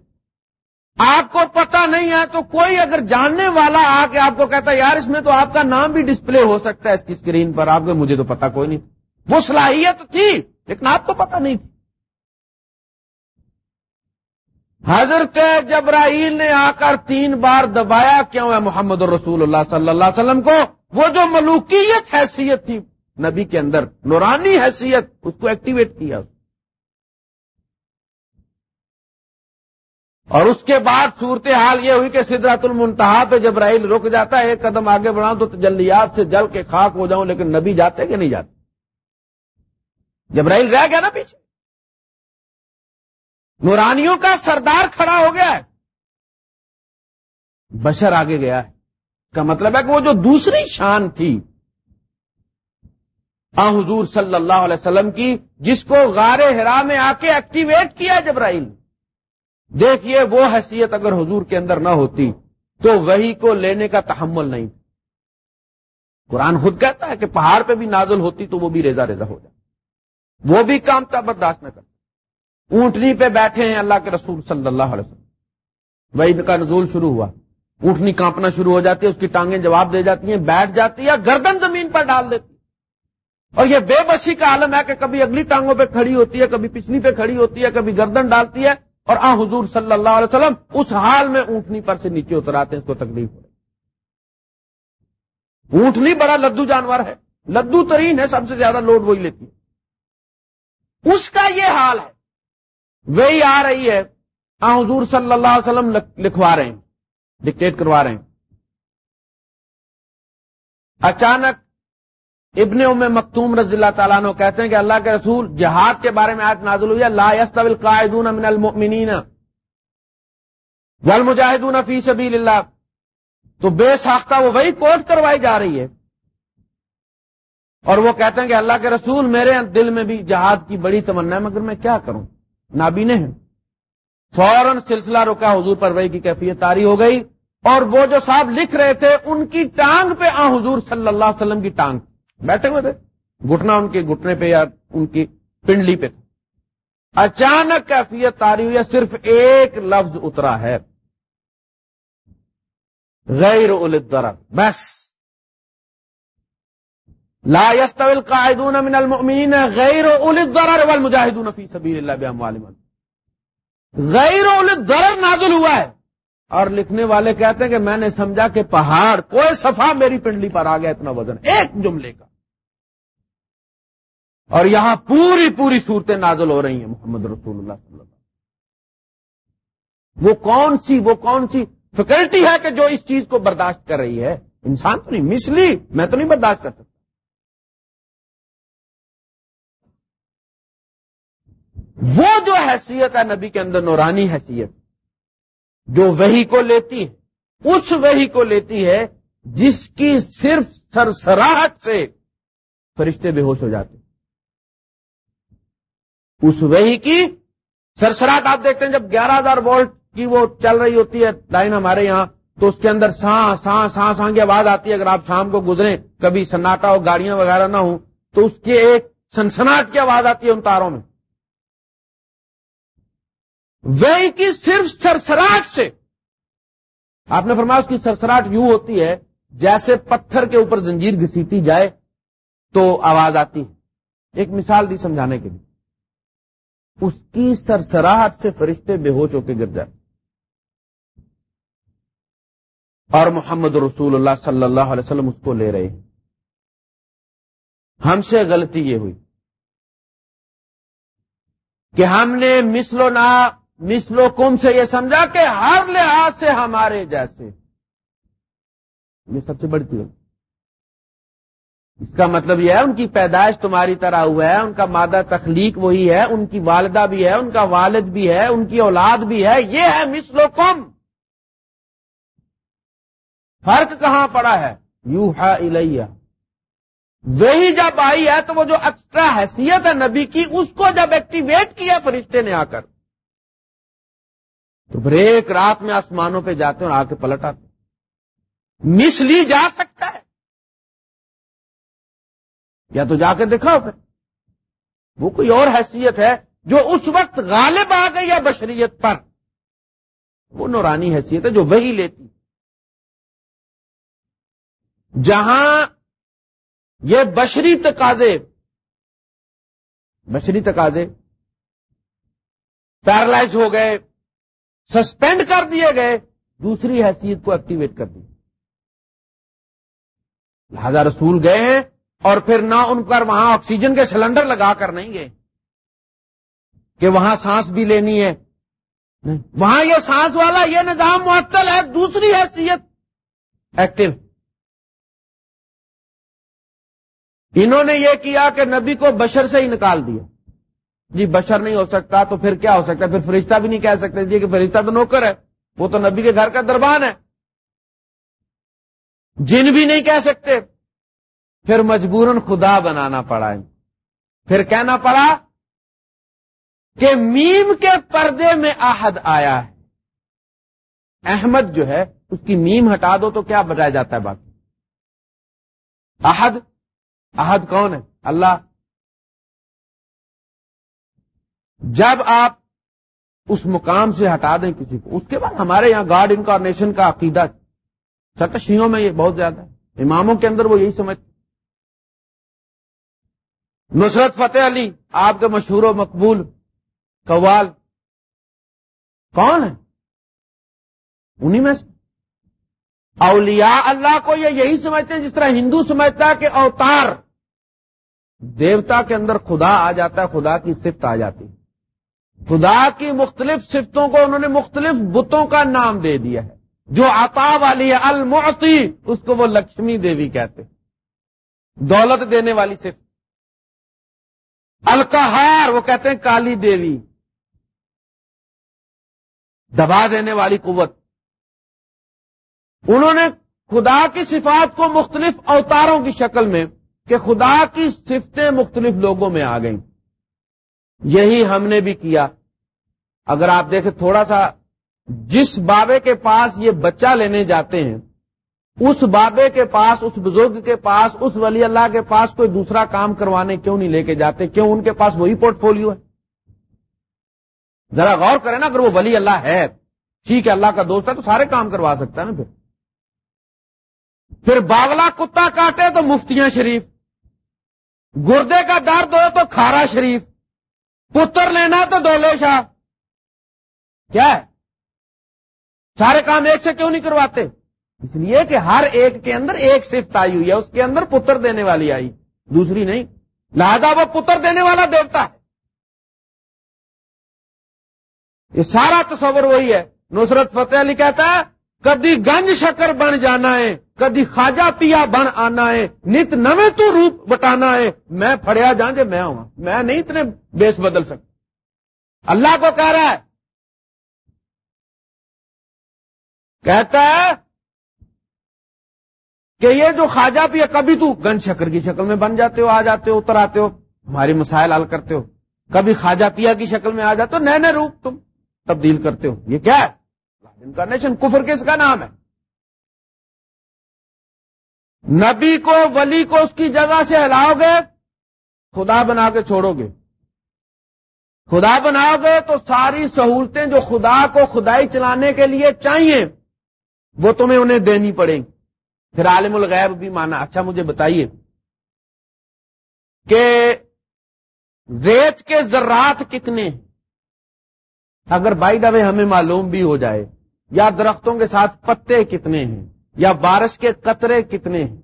آپ کو پتا نہیں ہے تو کوئی اگر جاننے والا آ کے آپ کو کہتا ہے، یار اس میں تو آپ کا نام بھی ڈسپلے ہو سکتا ہے اس کی اسکرین پر، آپ کو، مجھے تو پتا کوئی نہیں۔ وہ صلاحیت تھی، لیکن آپ کو پتا نہیں تھی۔ حضرت جبرائیل نے آ کر تین بار دبایا کیوں ہے محمد الرسول اللہ صلی اللہ علیہ وسلم کو؟ وہ جو ملوکیت حیثیت تھی، نبی کے اندر نورانی حیثیت، اس کو ایکٹیویٹ کیا۔ اور اس کے بعد صورتحال یہ ہوئی کہ سدرات المنتہا پہ جبرائیل رک جاتا ہے، ایک قدم آگے بڑھاؤں تو جلدیات سے جل کے خاک ہو جاؤں، لیکن نبی جاتے کہ نہیں جاتے؟ جبرائیل رہ گیا نا پیچھے؟ نورانیوں کا سردار کھڑا ہو گیا ہے۔ بشر آگے گیا ہے۔ کا مطلب ہے کہ وہ جو دوسری شان تھی۔ آ، حضور صلی اللہ علیہ وسلم کی، جس کو غار ہرا میں آ کے ایکٹیویٹ کیا جبرائیل۔ دیکھیے، وہ حیثیت اگر حضور کے اندر نہ ہوتی، تو وہی کو لینے کا تحمل نہیں۔ قرآن خود کہتا ہے کہ پہاڑ پہ بھی نازل ہوتی تو وہ بھی ریزا ریزا ہو جائے وہ بھی کام تھا برداشت نہ کرتا۔ اونٹنی پہ بیٹھے ہیں اللہ کے رسول صلی اللہ علیہ وسلم۔ وہی کا نزول شروع ہوا۔ اونٹنی کانپنا شروع ہو جاتی ہے، اس کی ٹانگیں جواب دے جاتی ہیں، بیٹھ جاتی ہے گردن زمین پر ڈال دیتی اور یہ بے بسی کا عالم ہے کہ کبھی اگلی ٹانگوں پہ کھڑی ہوتی ہے، کبھی پچھلی پہ کھڑی ہوتی ہے، کبھی گردن ڈالتی ہے۔ اور آ، حضور صلی اللہ علیہ وسلم اس حال میں اونٹنی پر سے نیچے اتر آتے ہیں، اس کو تکلیف ہو اونٹنی بڑا لدو جانور ہے۔ لدو ترین ہے، سب سے زیادہ لوڈ وہی لیتی ہے۔ اس کا یہ حال ہے وہی آ رہی ہے۔ آ حضور صلی اللہ علیہ وسلم لکھوا رہے ہیں ڈکٹیٹ کروا رہے ہیں۔ اچانک ابن ام مکتوم رضی اللہ تعالیٰ نے کہتے ہیں کہ اللہ کے رسول جہاد کے بارے میں آج نازل ہوئی لا يستوي القاعدون من المؤمنین والمجاہدون فی سبیل اللہ تو بے ساختہ وہ وہی کوٹ کروائی جا رہی ہے۔ اور وہ کہتے ہیں کہ اللہ کے رسول میرے دل میں بھی جہاد کی بڑی تمنا ہے، مگر میں کیا کروں؟ نابینے ہیں۔ فوراً سلسلہ رکا، حضور پر وہی کی کیفیت تاری ہو گئی اور وہ جو صاحب لکھ رہے تھے، ان کی ٹانگ پہ آ، حضور صلی اللہ علیہ وسلم کی ٹانگ۔ بیٹھے ہوئے تھے۔ گھٹنا ان کے گھٹنے پہ یا ان کی پنڈلی پہ تھا۔ اچانک کیفیت تاری ہوئی صرف ایک لفظ اترا ہے۔ غیر الدر بس۔ لا يستوي القاعدون من المؤمنين غیر اول الضرر والمجاهدون في سبيل الله باموالهم غیر اول الضرر نازل ہوا ہے. اور لکھنے والے کہتے ہیں کہ میں نے سمجھا کہ پہاڑ کوئی صفحہ میری پنڈلی پر آ گیا اتنا وزن ایک جملے کا۔ اور یہاں پوری پوری صورتیں نازل ہو رہی ہیں محمد رسول اللہ صلی اللہ علیہ وسلم۔ وہ کون سی، وہ کون سی فیکلٹی ہے کہ جو اس چیز کو برداشت کر رہی ہے؟ انسان تو نہیں مسلی میں تو نہیں برداشت کر سکتا۔ وہ جو حیثیت ہے نبی کے اندر نورانی حیثیت، جو وہی کو لیتی ہے، اس وہی کو لیتی ہے جس کی صرف سرسراہٹ سے فرشتے بے ہوش ہو جاتے اس وہی کی سرسراہٹ آپ دیکھتے ہیں، جب گیارہ ہزار وولٹ کی وہ چل رہی ہوتی ہے لائن ہمارے یہاں، تو اس کے اندر ساں ساں ساں ساں کی آواز آتی ہے۔ اگر آپ شام کو گزریں، کبھی سناٹا ہو، گاڑیاں وغیرہ نہ ہوں، تو اس کے ایک سنسناٹ کی آواز آتی ہے ان تاروں میں۔ وہی کی صرف سرسراٹ سے۔ آپ نے فرمایا اس کی سرسراٹ یوں ہوتی ہے، جیسے پتھر کے اوپر زنجیر گھسیٹی جائے تو آواز آتی ہے۔ ایک مثال دی سمجھانے کے لیے۔ اس کی سرسراہٹ سے فرشتے بے ہوش ہو کے گر جائے۔ اور محمد رسول اللہ صلی اللہ علیہ وسلم اس کو لے رہے۔ ہیں ہم سے غلطی یہ ہوئی کہ ہم نے مسلو نہ مسلو کم سے یہ سمجھا کہ ہر لحاظ سے ہمارے جیسے۔ یہ سب سے بڑی چیز اس کا مطلب یہ ہے، ان کی پیدائش تمہاری طرح ہوا ہے، ان کا مادہ تخلیق وہی ہے، ان کی والدہ بھی ہے، ان کا والد بھی ہے، ان کی اولاد بھی ہے۔ یہ ہے مسلو کم۔ فرق کہاں پڑا ہے؟ یو ہے الیہ۔ وہی جب آئی ہے تو وہ جو ایکسٹرا حیثیت ہے نبی کی، اس کو جب ایکٹیویٹ کیا فرشتے نے آ کر تو پھر ایک رات میں آسمانوں پہ جاتے ہیں اور آ کے پلٹ آتے مس لی جا سکتا ہے۔ یا تو جا کے دکھاؤ پھر۔ وہ کوئی اور حیثیت ہے جو اس وقت غالب آ گئی ہے بشریت پر۔ وہ نورانی حیثیت ہے جو وہی لیتی۔ جہاں یہ بشری تقاضے بشری تقاضے پیرالائز ہو گئے۔ سسپینڈ کر دیے گئے، دوسری حیثیت کو ایکٹیویٹ کر دی۔ لہذا رسول گئے ہیں اور پھر نہ ان پر وہاں آکسیجن کے سلنڈر لگا کر نہیں گئے، کہ وہاں سانس بھی لینی ہے۔ وہاں یہ سانس والا، یہ نظام معطل ہے، دوسری حیثیت ایکٹیو انہوں نے یہ کیا کہ نبی کو بشر سے ہی نکال دیا۔ جی بشر نہیں ہو سکتا تو پھر کیا ہو سکتا ہے؟ پھر فرشتہ بھی نہیں کہہ سکتے جی کہ فرشتہ تو نوکر ہے، وہ تو نبی کے گھر کا دربان ہے۔ جن بھی نہیں کہہ سکتے، پھر مجبوراً خدا بنانا پڑا۔ ہے پھر کہنا پڑا کہ میم کے پردے میں آہد آیا ہے۔ احمد جو ہے، اس کی میم ہٹا دو تو کیا بجایا جاتا ہے باقی احد؟ احد کون ہے؟ اللہ۔ جب آپ اس مقام سے ہٹا دیں کسی کو، اس کے بعد ہمارے یہاں گاڈ انکارنیشن کا عقیدہ ستشیوں میں یہ بہت زیادہ ہے۔ اماموں کے اندر وہ یہی سمجھ نصرت فتح علی، آپ کے مشہور و مقبول قوال کون ہے انہی میں سے۔ اولیاء اللہ کو یہ یہی سمجھتے ہیں جس طرح ہندو سمجھتا ہے کہ اوتار دیوتا کے اندر خدا آ جاتا ہے، خدا کی صفت آ جاتی ہے۔ خدا کی مختلف صفتوں کو انہوں نے مختلف بتوں کا نام دے دیا ہے۔ جو عطا والی ہے، المعطی، اس کو وہ لکشمی دیوی کہتے دولت دینے والی صفت۔ الکہار وہ کہتے ہیں کالی دیوی۔ دبا دینے والی قوت۔ انہوں نے خدا کی صفات کو مختلف اوتاروں کی شکل میں کہ خدا کی صفتیں مختلف لوگوں میں آ گئیں۔ یہی ہم نے بھی کیا۔ اگر آپ دیکھیں تھوڑا سا جس بابے کے پاس یہ بچہ لینے جاتے ہیں، اس بابے کے پاس، اس بزرگ کے پاس، اس ولی اللہ کے پاس کوئی دوسرا کام کروانے کیوں نہیں لے کے جاتے؟ کیوں ان کے پاس وہی پورٹ فولیو ہے؟ ذرا غور کریں نا، اگر وہ ولی اللہ ہے، ٹھیک ہے، اللہ کا دوست ہے تو سارے کام کروا سکتا ہے نا پھر۔ پھر باولا کتا کاٹے تو مفتیاں شریف، گردے کا درد ہو تو کھارا شریف۔ پتر لینا تو دولے شاہ کیا ہے؟ سارے کام ایک سے کیوں نہیں کرواتے؟ اس لیے کہ ہر ایک کے اندر ایک صفت آئی ہوئی ہے، اس کے اندر پتر دینے والی آئی۔ دوسری نہیں۔ لہذا وہ پتر دینے والا دیوتا ہے۔ یہ سارا تصور وہی ہے۔ نصرت فتح علی کہتا ہے کدی گنج شکر بن جانا ہے، کدی خواجہ پیا بن آنا ہے، نت نویں تو روپ بٹانا ہے۔ میں پڑیا جان جے میں ہوں میں نہیں اتنے بیس بدل سکتا۔ اللہ کو کہہ رہا ہے۔ کہتا ہے کہ یہ جو خواجہ پیا کبھی تو گنج شکر کی شکل میں بن جاتے ہو، آ جاتے ہو اتر آتے ہو، ہماری مسائل حل کرتے ہو۔ کبھی خواجہ پیا کی شکل میں آ جاتے ہو، نئے نئے روپ تم تبدیل کرتے ہو۔ یہ کیا ہے؟ انکارنیشن کفر کس کا نام ہے۔ نبی کو، ولی کو اس کی جگہ سے ہلاؤ گے، خدا بنا کے چھوڑو گے۔ خدا بناؤ گے تو ساری سہولتیں جو خدا کو خدائی چلانے کے لیے چاہیے، وہ تمہیں انہیں دینی پڑیں گی۔ پھر عالم الغیب بھی مانا۔ اچھا مجھے بتائیے کہ ریت کے ذرات کتنے؟ اگر بائی دبے ہمیں معلوم بھی ہو جائے یا درختوں کے ساتھ پتے کتنے ہیں؟ یا بارش کے قطرے کتنے ہیں؟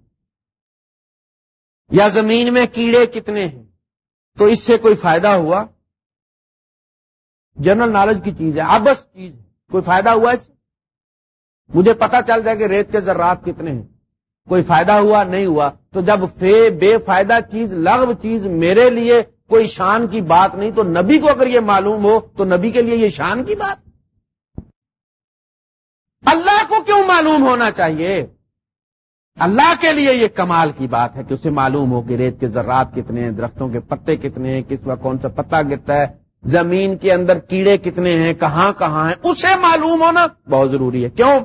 یا زمین میں کیڑے کتنے ہیں؟ تو اس سے کوئی فائدہ ہوا؟ جنرل نالج کی چیز ہے آبس چیز ہے۔ کوئی فائدہ ہوا اس سے؟ مجھے پتا چل جائے کہ ریت کے ذرات کتنے ہیں۔ کوئی فائدہ ہوا؟ نہیں ہوا۔ تو جب فے، بے فائدہ چیز، لغو چیز میرے لیے کوئی شان کی بات نہیں، تو نبی کو اگر یہ معلوم ہو، تو نبی کے لیے یہ شان کی بات اللہ کو کیوں معلوم ہونا چاہیے؟ اللہ کے لیے یہ کمال کی بات ہے کہ اسے معلوم ہو کہ ریت کے ذرات کتنے ہیں، درختوں کے پتے کتنے ہیں، کس وقت کون سا پتا گرتا ہے، زمین کے اندر کیڑے کتنے ہیں، کہاں کہاں ہیں، اسے معلوم ہونا بہت ضروری ہے۔ کیوں؟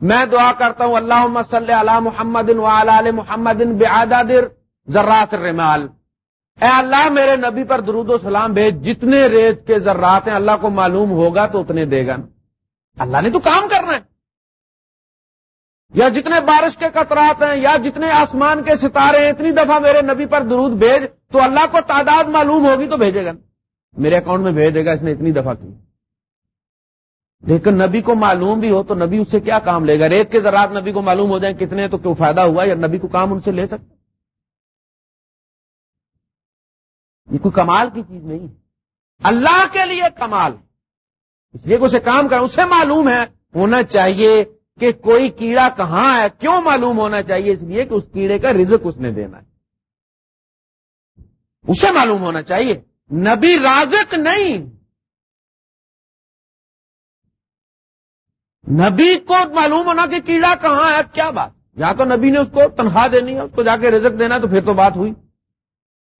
میں دعا کرتا ہوں اللہ صلی علی محمد علی محمد در ذرات الرمال۔ اے اللہ، میرے نبی پر درود و سلام بھیج۔ جتنے ریت کے ذرات ہیں، اللہ کو معلوم ہوگا تو اتنے دے گا۔ اللہ نے تو کام کرنا ہے یا جتنے بارش کے قطرات ہیں، یا جتنے آسمان کے ستارے ہیں، اتنی دفعہ میرے نبی پر درود بھیج، تو اللہ کو تعداد معلوم ہوگی تو بھیجے گا میرے اکاؤنٹ میں بھیج دے گا اس نے اتنی دفعہ کی۔ لیکن نبی کو معلوم بھی ہو تو نبی اس سے کیا کام لے گا؟ ریت کے ذرات نبی کو معلوم ہو جائیں کتنے، تو کیوں فائدہ ہوا یا نبی کو کام ان سے لے سکتے یہ کوئی کمال کی چیز نہیں ہے۔ اللہ کے لیے کمال۔ اس لیے اسے کام کر اسے معلوم ہے، ہونا چاہیے۔ کہ کوئی کیڑا کہاں ہے، کیوں معلوم ہونا چاہیے؟ اس لیے کہ اس کیڑے کا رزق اس نے دینا ہے۔ اسے معلوم ہونا چاہیے۔ نبی رازق نہیں۔ نبی کو معلوم ہونا کہ کیڑا کہاں ہے، کیا بات۔ یا تو نبی نے اس کو تنخواہ دینی ہے، اس کو جا کے رزق دینا تو پھر تو بات ہوئی۔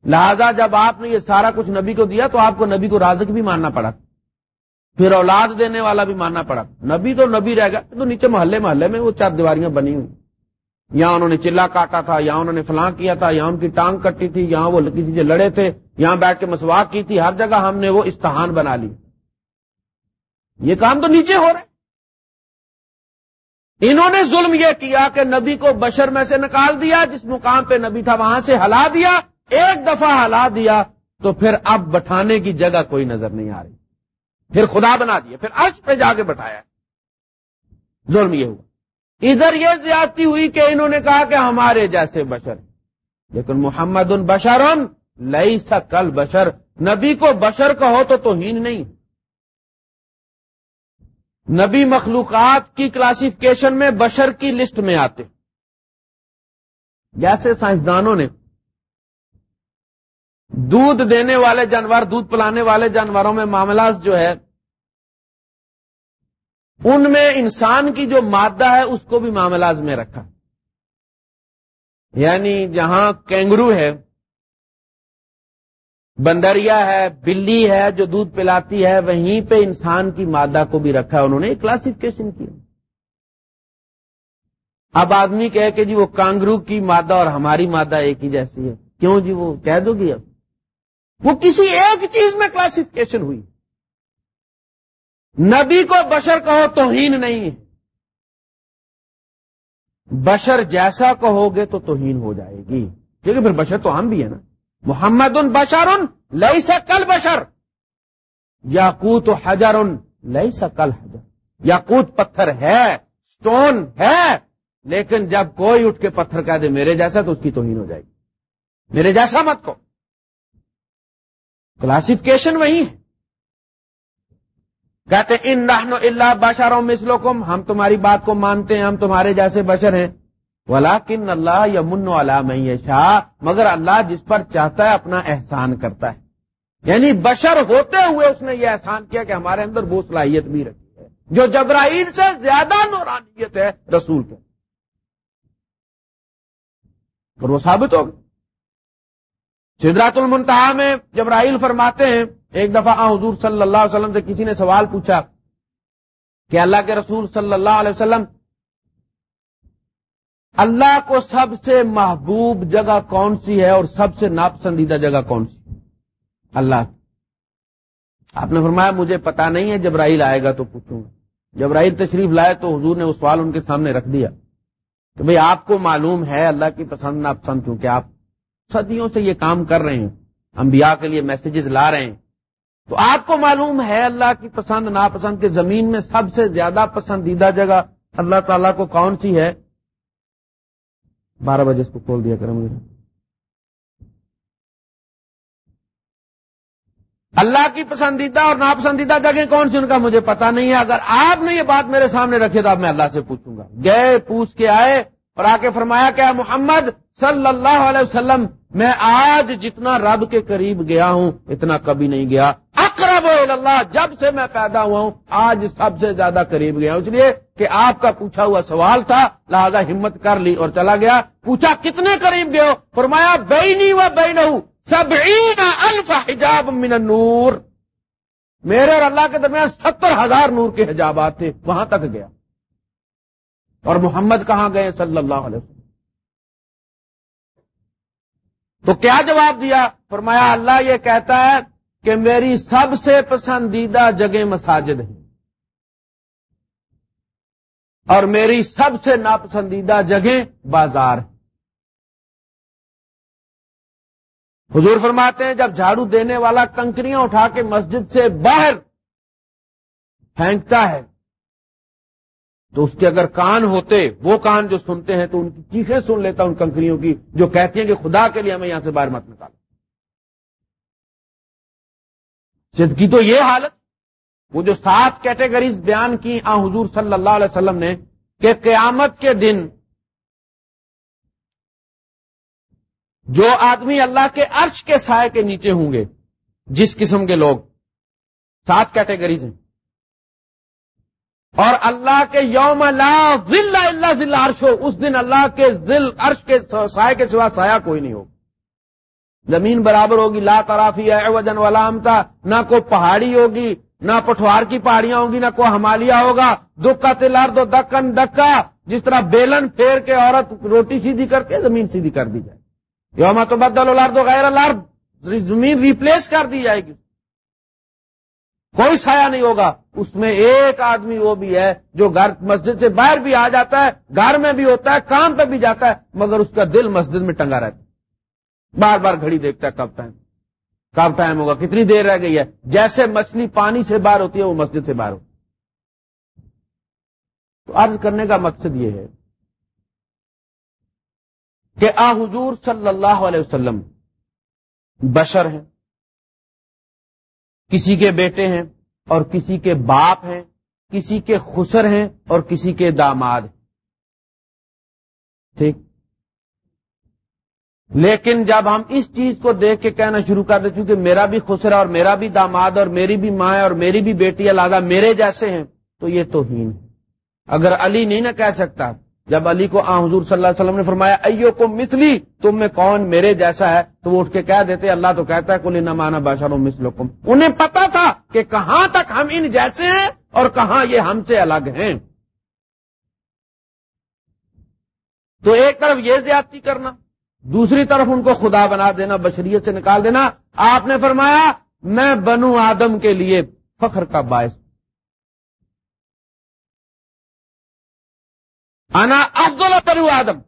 لہذا جب آپ نے یہ سارا کچھ نبی کو دیا تو آپ کو نبی کو رازق بھی ماننا پڑا۔ پھر اولاد دینے والا بھی ماننا پڑا۔ نبی تو نبی رہ گیا تو نیچے محلے محلے میں وہ چار دیواریاں بنی ہوئی۔ یہاں انہوں نے چلا کاٹا تھا، یہاں انہوں نے فلاں کیا تھا، یہاں ان کی ٹانگ کٹی تھی، یہاں وہ کسی سے لڑے تھے، یہاں بیٹھ کے مسواک کی تھی، ہر جگہ ہم نے وہ استحان بنا لی۔ یہ کام تو نیچے ہو رہے۔ انہوں نے ظلم یہ کیا کہ نبی کو بشر میں سے نکال دیا، جس مقام پہ نبی تھا وہاں سے ہلا دیا، ایک دفعہ ہلا دیا، تو پھر اب بٹھانے کی جگہ کوئی نظر نہیں آ رہی۔ پھر خدا بنا دیا، پھر عرش پہ جا کے بٹھایا۔ ظلم یہ ہوا۔ ادھر یہ زیادتی ہوئی کہ انہوں نے کہا کہ ہمارے جیسے بشر۔ لیکن محمد ان بشر لئی کل بشر نبی کو بشر کہو تو توہین نہیں۔ نبی مخلوقات کی کلاسیفکیشن میں بشر کی لسٹ میں آتے۔ جیسے سائنسدانوں نے دودھ دینے والے جانور، دودھ پلانے والے جانوروں میں معاملات جو ہے، ان میں انسان کی جو مادہ ہے، اس کو بھی معاملات میں رکھا۔ یعنی جہاں کینگرو ہے، بندریا ہے، بلی ہے، جو دودھ پلاتی ہے، وہیں پہ انسان کی مادہ کو بھی رکھا ہے انہوں نے کلاسیفکیشن کی اب آدمی کہے کہ جی وہ کانگرو کی مادہ اور ہماری مادہ ایک ہی جیسی ہے۔ کیوں جی وہ کہہ دو گی اب؟ وہ کسی ایک چیز میں کلاسیفکیشن ہوئی۔ نبی کو بشر کہو توہین نہیں ہے۔ بشر جیسا کہو گے تو توہین ہو جائے گی۔ کیونکہ پھر بشر تو ہم بھی ہے نا۔ محمد ان بشر ان لئی سا کل بشر یاقوت حجر ان لئی سا کل حجر یا کوت پتھر ہے، سٹون ہے، لیکن جب کوئی اٹھ کے پتھر کہہ دے میرے جیسا تو اس کی توہین ہو جائے گی۔ میرے جیسا مت کو کلاسیفکیشن وہی ہے۔ کہتے ان نحن اللہ بشر مثلکم، ہم تمہاری بات کو مانتے ہیں، ہم تمہارے جیسے بشر ہیں۔ ولیکن اللہ یمن علام شاہ مگر اللہ جس پر چاہتا ہے، اپنا احسان کرتا ہے۔ یعنی بشر ہوتے ہوئے اس نے یہ احسان کیا کہ ہمارے اندر وہ صلاحیت بھی رکھی ہے۔ جو جبرائیل سے زیادہ نورانیت ہے رسول کے۔ اور وہ ثابت ہوگا سدرات المنتہا میں جبرائیل فرماتے ہیں، ایک دفعہ حضور صلی اللہ علیہ وسلم سے کسی نے سوال پوچھا کہ اللہ کے رسول صلی اللہ علیہ وسلم، اللہ کو سب سے محبوب جگہ کون سی ہے اور سب سے ناپسندیدہ جگہ کون سی؟ اللہ۔ آپ نے فرمایا، مجھے پتا نہیں ہے، جبرائیل آئے گا تو پوچھوں گا۔ جبرائیل تشریف لائے تو حضور نے اس سوال ان کے سامنے رکھ دیا کہ بھئی آپ کو معلوم ہے اللہ کی پسند ناپسند کیونکہ آپ صدیوں سے یہ کام کر رہے ہیں، انبیاء کے لیے میسجز لا رہے ہیں۔ تو آپ کو معلوم ہے اللہ کی پسند، ناپسند کے زمین میں سب سے زیادہ پسندیدہ جگہ اللہ تعالیٰ کو کون سی ہے؟ بارہ بجے اس کو کھول دیا کریں مجھے۔ اللہ کی پسندیدہ اور ناپسندیدہ جگہ کون سی ان کا مجھے پتا نہیں ہے۔ اگر آپ نے یہ بات میرے سامنے رکھے تو اب میں اللہ سے پوچھوں گا۔ گئے، پوچھ کے آئے اور آ کے فرمایا کہ محمد صلی اللہ علیہ وسلم میں آج جتنا رب کے قریب گیا ہوں، اتنا کبھی نہیں گیا۔ اقرب اللہ جب سے میں پیدا ہوا ہوں، آج سب سے زیادہ قریب گیا ہوں۔ اس لیے کہ آپ کا پوچھا ہوا سوال تھا، لہذا ہمت کر لی اور چلا گیا۔ پوچھا کتنے قریب گئے ہو؟ فرمایا بے نہیں ہوا بے سب الف حجاب من نور میرے اور اللہ کے درمیان ستر ہزار نور کے حجابات تھے، وہاں تک گیا۔ اور محمد کہاں گئے؟ صلی اللہ علیہ وسلم۔ تو کیا جواب دیا؟ فرمایا، اللہ یہ کہتا ہے کہ میری سب سے پسندیدہ جگہ مساجد ہیں۔ اور میری سب سے ناپسندیدہ جگہ بازار ہے حضور فرماتے ہیں، جب جھاڑو دینے والا کنکریاں اٹھا کے مسجد سے باہر پھینکتا ہے تو اس کے اگر کان ہوتے، وہ کان جو سنتے ہیں تو ان کی چیخیں سن لیتا، ان کنکریوں کی، جو کہتی ہیں کہ خدا کے لیے ہمیں یہاں سے باہر مت نکالو سد کی تو یہ حالت، وہ جو سات کیٹیگریز بیان کی، آ، حضور صلی اللہ علیہ وسلم نے کہ قیامت کے دن جو آدمی اللہ کے عرش کے سائے کے نیچے ہوں گے، جس قسم کے لوگ، سات کیٹیگریز ہیں۔ اور اللہ کے یوم لا ذل اللہ ذل عرش ہو اس دن اللہ کے ذل عرش کے سائے کے سوا سایہ کوئی نہیں ہوگا۔ زمین برابر ہوگی، لا ترافی ہے وجن ولامتا نہ کوئی پہاڑی ہوگی، نہ پٹوار کی پہاڑیاں ہوں گی، نہ کوئی ہمالیہ ہوگا۔ دکا تلار دو دکن دکا، جس طرح بیلن پھیر کے عورت روٹی سیدھی کر کے زمین سیدھی کر دی جائے۔ یوم تو بدل دو غیر اللہ زمین ریپلیس کر دی جائے گی۔ کوئی سایہ نہیں ہوگا۔ اس میں ایک آدمی وہ بھی ہے جو گھر مسجد سے باہر بھی آ جاتا ہے، گھر میں بھی ہوتا ہے، کام پہ بھی جاتا ہے، مگر اس کا دل مسجد میں ٹنگا رہتا ہے۔ بار بار گھڑی دیکھتا ہے کب ٹائم کب ٹائم ہوگا، کتنی دیر رہ گئی ہے۔ جیسے مچھلی پانی سے باہر ہوتی ہے، وہ مسجد سے باہر ہوتی ہے۔ تو عرض کرنے کا مقصد یہ ہے کہ آ حضور صلی اللہ علیہ وسلم بشر ہیں۔ کسی کے بیٹے ہیں اور کسی کے باپ ہیں، کسی کے خسر ہیں اور کسی کے داماد ٹھیک؟ لیکن جب ہم اس چیز کو دیکھ کے کہنا شروع کر دیں، چونکہ میرا بھی خسر ہے اور میرا بھی داماد اور میری بھی ماں ہے اور میری بھی بیٹی ہے میرے جیسے ہیں، تو یہ تو ہی اگر علی نہیں نہ کہہ سکتا جب علی کو آ حضور صلی اللہ علیہ وسلم نے فرمایا ایو کو مثلی، تم میں کون میرے جیسا ہے؟ تو وہ اٹھ کے کہہ دیتے، اللہ تو کہتا ہے کل نہ مانا بادشاہ مسلکم انہیں پتا تھا کہ کہاں تک ہم ان جیسے ہیں اور کہاں یہ ہم سے الگ ہیں۔ تو ایک طرف یہ زیادتی کرنا، دوسری طرف ان کو خدا بنا دینا، بشریت سے نکال دینا۔ آپ نے فرمایا، میں بنو آدم کے لیے فخر کا باعث انا افضل بنو آدم۔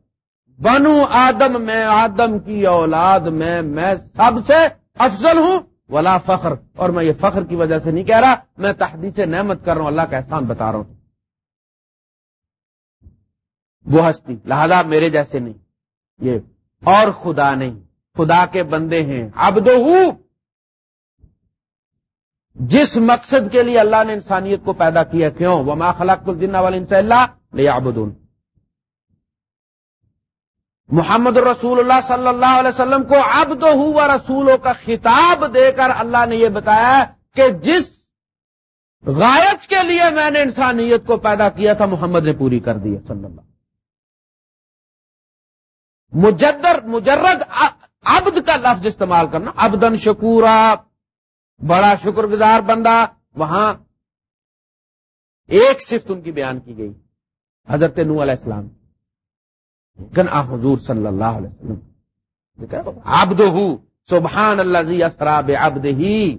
بنو آدم میں آدم کی اولاد میں میں سب سے افضل ہوں، ولا فخر۔ اور میں یہ فخر کی وجہ سے نہیں کہہ رہا، میں تحدید سے نعمت کر رہا ہوں، اللہ کا احسان بتا رہا ہوں۔ وہ ہستی، لہذا میرے جیسے نہیں۔ یہ اور خدا نہیں، خدا کے بندے ہیں اب دو جس مقصد کے لیے اللہ نے انسانیت کو پیدا کیا، کیوں؟ وہ ما خلق الجن والے اللہ لیعبدون محمد رسول اللہ صلی اللہ علیہ وسلم کو اب تو ہوا رسولوں کا خطاب دے کر اللہ نے یہ بتایا کہ جس غائب کے لیے میں نے انسانیت کو پیدا کیا تھا، محمد نے پوری کر دی صلی اللہ مجدر، مجرد عبد کا لفظ استعمال کرنا ابدن شکورا، بڑا شکر گزار بندہ، وہاں ایک صفت ان کی بیان کی گئی، حضرت نو علیہ السلام۔ لیکن آ حضور صلی اللہ علیہ وسلم. آبد سبحان اللہ زی اسراب ابد ہی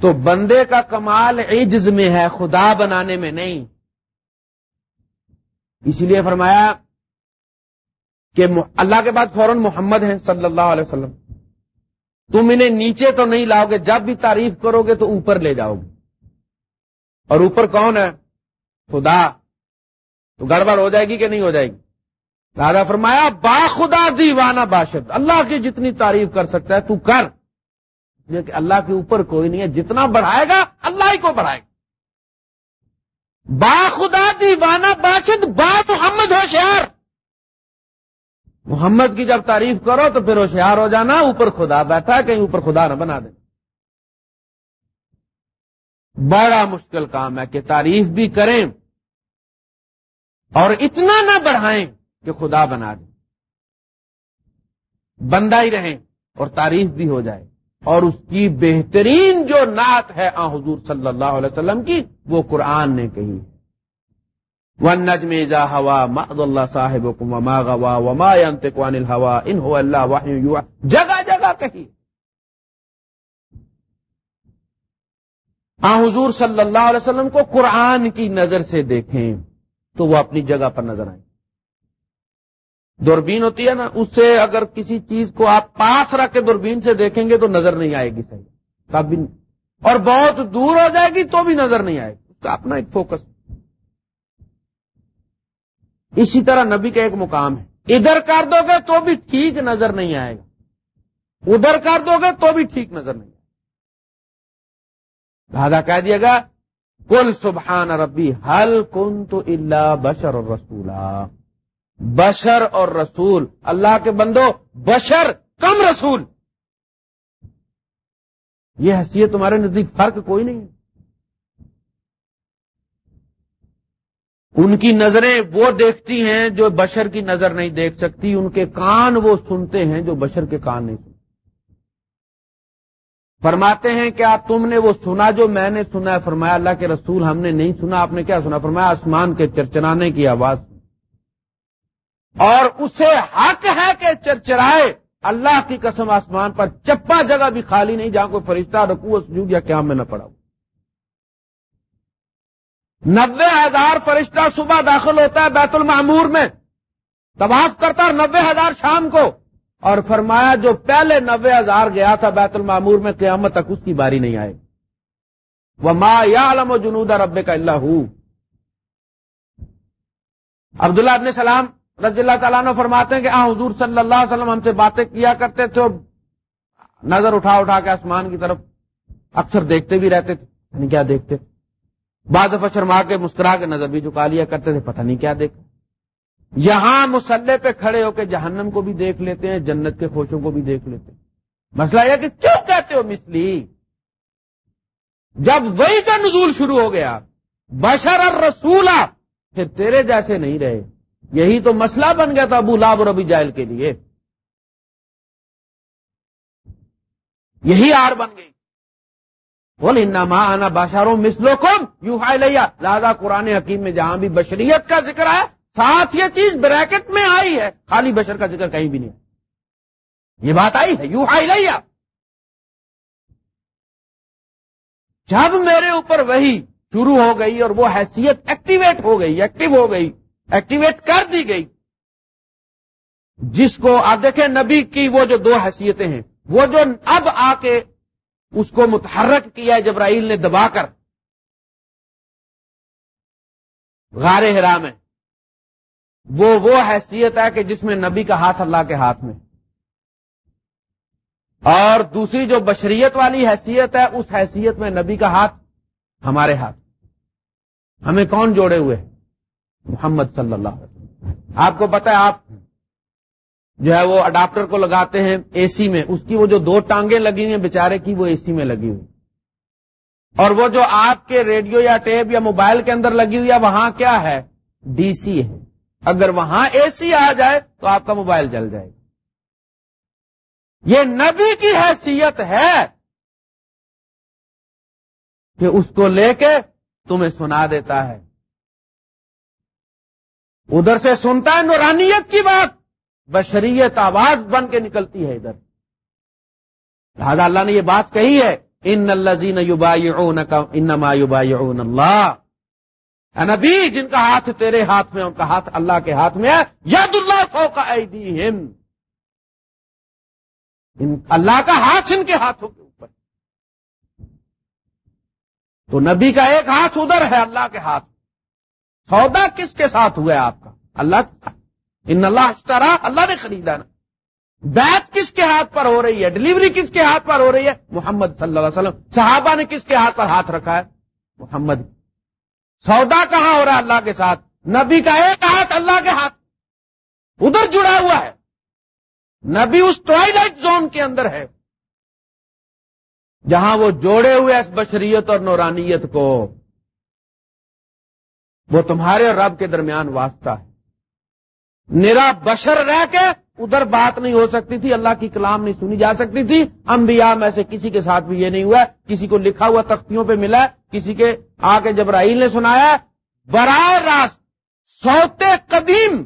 تو بندے کا کمال عجز میں ہے، خدا بنانے میں نہیں۔ اسی لیے فرمایا کہ اللہ کے بعد فوراً محمد ہیں صلی اللہ علیہ وسلم۔ تم انہیں نیچے تو نہیں لاؤ گے جب بھی تعریف کرو گے تو اوپر لے جاؤ گے۔ اور اوپر کون ہے؟ خدا۔ تو گڑبڑ ہو جائے گی کہ نہیں ہو جائے گی؟ راجا فرمایا، با خدا دیوانہ باشد، اللہ کی جتنی تعریف کر سکتا ہے تو کر۔ کہ اللہ کے اوپر کوئی نہیں ہے، جتنا بڑھائے گا، اللہ ہی کو بڑھائے گا۔ با خدا دیوانہ باشد، با محمد ہوشیار۔ محمد کی جب تعریف کرو تو پھر ہوشیار ہو جانا، اوپر خدا بیٹھا کہیں اوپر خدا نہ بنا دے۔ بڑا مشکل کام ہے کہ تعریف بھی کریں۔ اور اتنا نہ بڑھائیں کہ خدا بنا دیں۔ بندہ ہی رہیں اور تعریف بھی ہو جائے۔ اور اس کی بہترین جو نعت ہے آ حضور صلی اللہ علیہ وسلم کی، وہ قرآن نے کہی۔ ون نجم جا ہوا مد اللہ صاحب وما غوا وما انتقوان الحوا ان ہو اللہ جگہ جگہ کہی۔ آ حضور صلی اللہ علیہ وسلم کو قرآن کی نظر سے دیکھیں۔ تو وہ اپنی جگہ پر نظر آئیں۔ دوربین ہوتی ہے نا اس سے اگر کسی چیز کو آپ پاس رکھ کے دوربین سے دیکھیں گے تو نظر نہیں آئے گی صحیح۔ کبھی اور بہت دور ہو جائے گی تو بھی نظر نہیں آئے گی۔ اس کا اپنا ایک فوکس۔ اسی طرح نبی کا ایک مقام ہے۔ ادھر کر دو گے تو بھی ٹھیک نظر نہیں آئے گا۔ ادھر کر دو گے تو بھی ٹھیک نظر نہیں آئے گا۔ لہذا کہہ دیا گا کل سبحان ربی حل کن تو اللہ بشر اور رسولا بشر اور رسول، اللہ کے بندو، بشر کم رسول۔ یہ حیثیت تمہارے نزدیک فرق کوئی نہیں ان کی نظریں وہ دیکھتی ہیں جو بشر کی نظر نہیں دیکھ سکتی، ان کے کان وہ سنتے ہیں جو بشر کے کان نہیں سنتے۔ فرماتے ہیں کیا تم نے وہ سنا جو میں نے سنا ہے۔ فرمایا اللہ کے رسول ہم نے نہیں سنا، آپ نے کیا سنا؟ فرمایا آسمان کے چرچرانے کی آواز۔ اور اسے حق ہے کہ چرچرائے۔ اللہ کی قسم آسمان پر چپا جگہ بھی خالی نہیں، جہاں کوئی فرشتہ رکو سجود یا قیام میں نہ پڑا نبے ہزار فرشتہ صبح داخل ہوتا ہے بیت المعمور میں، طواف کرتا اور نبے ہزار شام کو۔ اور فرمایا جو پہلے نوے ہزار گیا تھا بیت المامور میں قیامت تک اس کی باری نہیں آئے۔ وہ ما یا علم و جنودا رب کا اللہ عبداللہ ابن سلام رضی اللہ تعالیٰ نے فرماتے ہیں کہ آ، حضور صلی اللہ علیہ وسلم ہم سے باتیں کیا کرتے تھے اور نظر اٹھا اٹھا کے آسمان کی طرف اکثر دیکھتے بھی رہتے تھے کیا دیکھتے۔ بعض دفعہ شرما کے مسکرا کے نظر بھی چکا لیا کرتے تھے، پتہ نہیں کیا دیکھتے یہاں مسلح پہ کھڑے ہو کے جہنم کو بھی دیکھ لیتے ہیں، جنت کے خوشوں کو بھی دیکھ لیتے ہیں۔ مسئلہ یہ کہ کیوں کہتے ہو مسلی جب وہی کا نزول شروع ہو گیا، بشر اور رسولا پھر تیرے جیسے نہیں رہے۔ یہی تو مسئلہ بن گیا تھا ابو لاب اور ابھی جائل کے لیے۔ یہی آر بن گئی۔ بول انما آنا باشاروں مسلو کم یو ہائی لیا لہٰذا قرآن حکیم میں جہاں بھی بشریت کا ذکر ہے ساتھ یہ چیز بریکٹ میں آئی ہے۔ خالی بشر کا ذکر کہیں بھی نہیں۔ یہ بات آئی ہے۔ یو ہائی لیا جب میرے اوپر وہی شروع ہو گئی اور وہ حیثیت ایکٹیویٹ ہو گئی، ایکٹیو ہو گئی، ایکٹیویٹ کر دی گئی، جس کو آپ دیکھیں نبی کی وہ جو دو حیثیتیں ہیں، وہ جو اب آ کے اس کو متحرک کیا ہے جبرائیل نے دبا کر۔ غار حرام ہے وہ وہ حیثیت ہے کہ جس میں نبی کا ہاتھ اللہ کے ہاتھ میں۔ اور دوسری جو بشریت والی حیثیت ہے، اس حیثیت میں نبی کا ہاتھ ہمارے ہاتھ۔ ہمیں کون جوڑے ہوئے؟ محمد صلی اللہ علیہ وسلم۔ آپ کو پتا ہے، آپ جو ہے وہ اڈاپٹر کو لگاتے ہیں اے سی میں۔ اس کی وہ جو دو ٹانگیں لگی ہوئی ہیں بےچارے کی وہ اے سی میں لگی ہوئی۔ اور وہ جو آپ کے ریڈیو یا ٹیپ یا موبائل کے اندر لگی ہوئی ہے، وہاں کیا ہے؟ ڈی سی ہے۔ اگر وہاں اے سی آ جائے تو آپ کا موبائل جل جائے گا۔ یہ نبی کی حیثیت ہے کہ اس کو لے کے تمہیں سنا دیتا ہے۔ ادھر سے سنتا ہے نورانیت کی بات، بشریت آواز بن کے نکلتی ہے ادھر۔ لہذا اللہ نے یہ بات کہی ہے، ان الزین یوبا انما یوبا اللہ۔ نبی، جن کا ہاتھ تیرے ہاتھ میں، ان کا ہاتھ اللہ کے ہاتھ میں ہے۔ ید اللہ سو کا اللہ کا ہاتھ ان کے ہاتھوں کے اوپر۔ تو نبی کا ایک ہاتھ ادھر ہے اللہ کے ہاتھ۔ سودا کس کے ساتھ ہوا ہے آپ کا؟ اللہ ان اللہ اشترا، اللہ نے خریدا نا۔ بیت کس کے ہاتھ پر ہو رہی ہے؟ ڈلیوری کس کے ہاتھ پر ہو رہی ہے؟ محمد صلی اللہ علیہ وسلم۔ صحابہ نے کس کے ہاتھ پر ہاتھ رکھا ہے؟ محمد۔ سودا کہاں ہو رہا ہے اللہ کے ساتھ؟ نبی کا ایک ہاتھ اللہ کے ہاتھ ادھر جڑا ہوا ہے۔ نبی اس ٹوائلائٹ زون کے اندر ہے۔ جہاں وہ جوڑے ہوئے اس بشریت اور نورانیت کو، وہ تمہارے اور رب کے درمیان واسطہ ہے۔ نرا بشر رہ کے ادھر بات نہیں ہو سکتی تھی، اللہ کی کلام نہیں سنی جا سکتی تھی۔ انبیاء میں سے کسی کے ساتھ بھی یہ نہیں ہوا، کسی کو لکھا ہوا تختیوں پہ ملا کسی کے آ کے جبرائیل نے سنایا براہ راست سوتے قدیم۔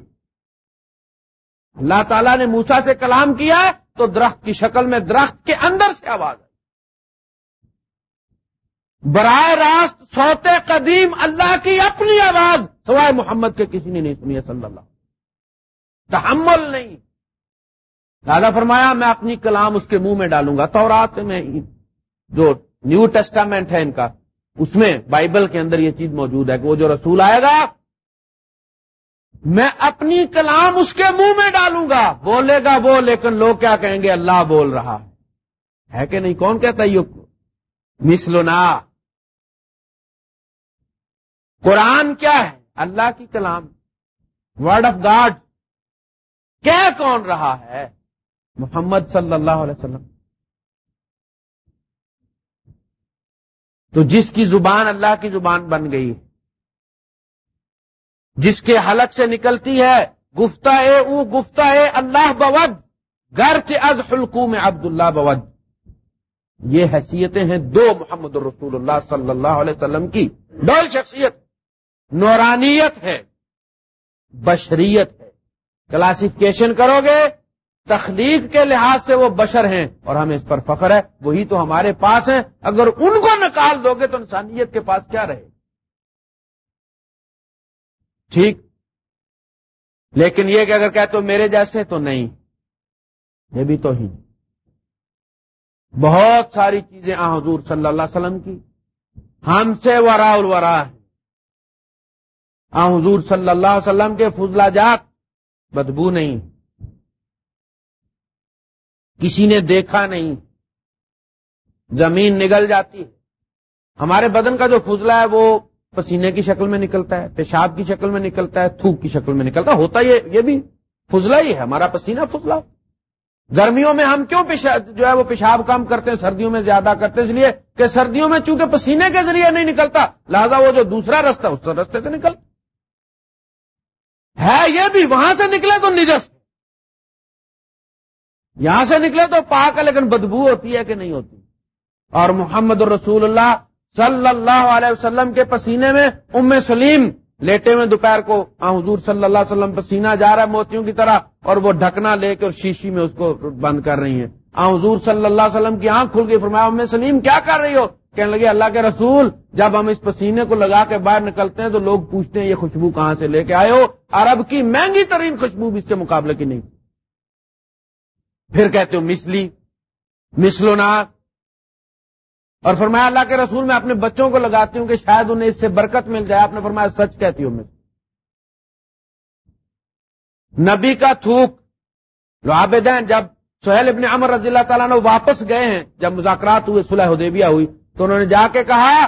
اللہ تعالیٰ نے موسا سے کلام کیا تو درخت کی شکل میں درخت کے اندر سے آواز آئی۔ براہ راست سوتے قدیم اللہ کی اپنی آواز، سوائے محمد کے کسی نے نہیں سنی صلی اللہ تحمل نہیں۔ دادا فرمایا، میں اپنی کلام اس کے منہ میں ڈالوں گا تو رات میں جو نیو ٹیسٹامنٹ ہے ان کا اس میں بائبل کے اندر یہ چیز موجود ہے کہ وہ جو رسول آئے گا، میں اپنی کلام اس کے منہ میں ڈالوں گا۔ بولے گا وہ، لیکن لوگ کیا کہیں گے؟ اللہ بول رہا ہے۔ کہ نہیں؟ کون کہتا یہ؟ مسلنا قرآن کیا ہے؟ اللہ کی کلام۔ ورڈ آف گاڈ کیا کون رہا ہے؟ محمد صلی اللہ علیہ وسلم۔ تو جس کی زبان اللہ کی زبان بن گئی، جس کے حلق سے نکلتی ہے گفتہ اے، او گفتہ اے اللہ بود گر کے از حلقوم عبد اللہ بود۔ یہ حیثیتیں ہیں دو محمد الرسول اللہ صلی اللہ علیہ وسلم کی۔ ڈول شخصیت۔ نورانیت ہے، بشریت ہے۔ کلاسیفکیشن کرو گے تخلیق کے لحاظ سے وہ بشر ہیں اور ہمیں اس پر فخر ہے، وہی تو ہمارے پاس ہیں۔ اگر ان کو نکال دو گے تو انسانیت کے پاس کیا رہے؟ ٹھیک؟ لیکن یہ کہ اگر کہتے ہو میرے جیسے تو نہیں، یہ بھی تو ہی۔ بہت ساری چیزیں آ حضور صلی اللہ علیہ وسلم کی۔ ہم سے ورا الورا ہے آ حضور صلی اللہ علیہ وسلم کے فضلہ جات بدبو نہیں۔ کسی نے دیکھا نہیں۔ زمین نگل جاتی۔ ہے ہمارے بدن کا جو فضلہ ہے وہ پسینے کی شکل میں نکلتا ہے، پیشاب کی شکل میں نکلتا ہے، تھوک کی شکل میں نکلتا ہے۔ ہوتا یہ یہ بھی فضلہ ہی ہے، ہمارا پسینہ فضلہ۔ گرمیوں میں ہم کیوں جو ہے وہ پیشاب کم کرتے ہیں، سردیوں میں زیادہ کرتے ہیں، اس لیے کہ سردیوں میں چونکہ پسینے کے ذریعے نہیں نکلتا، لہذا وہ جو دوسرا رستہ اس رستے سے نکلتا ہے یہ بھی، وہاں سے نکلے تو نجس۔ یہاں سے نکلے تو پاک ہے، لیکن بدبو ہوتی ہے کہ نہیں ہوتی؟ اور محمد الرسول اللہ صلی اللہ علیہ وسلم کے پسینے میں ام سلیم لیٹے میں دوپہر کو حضور صلی اللہ علیہ وسلم پسینہ جا رہا ہے موتیوں کی طرح، اور وہ ڈھکنا لے کے اور شیشی میں اس کو بند کر رہی ہیں۔ حضور صلی اللہ علیہ وسلم کی آنکھ کھل گئی، فرمایا، ام سلیم، کیا کر رہی ہو؟ کہنے لگے، اللہ کے رسول، جب ہم اس پسینے کو لگا کے باہر نکلتے ہیں تو لوگ پوچھتے ہیں، یہ خوشبو کہاں سے لے کے آئے ہو؟ عرب کی مہنگی ترین خوشبو بھی اس کے مقابلے کی نہیں۔ پھر کہتے ہو مسلی مسلونا اور فرمایا اللہ کے رسول میں اپنے بچوں کو لگاتی ہوں کہ شاید انہیں اس سے برکت مل جائے۔ آپ نے فرمایا سچ کہتی ہوں میں۔ نبی کا تھوک۔ لو آبدین جب سہیل ابن عمر رضی اللہ تعالیٰ نے واپس گئے ہیں، جب مذاکرات ہوئے، صلح حدیبیہ ہوئی، تو انہوں نے جا کے کہا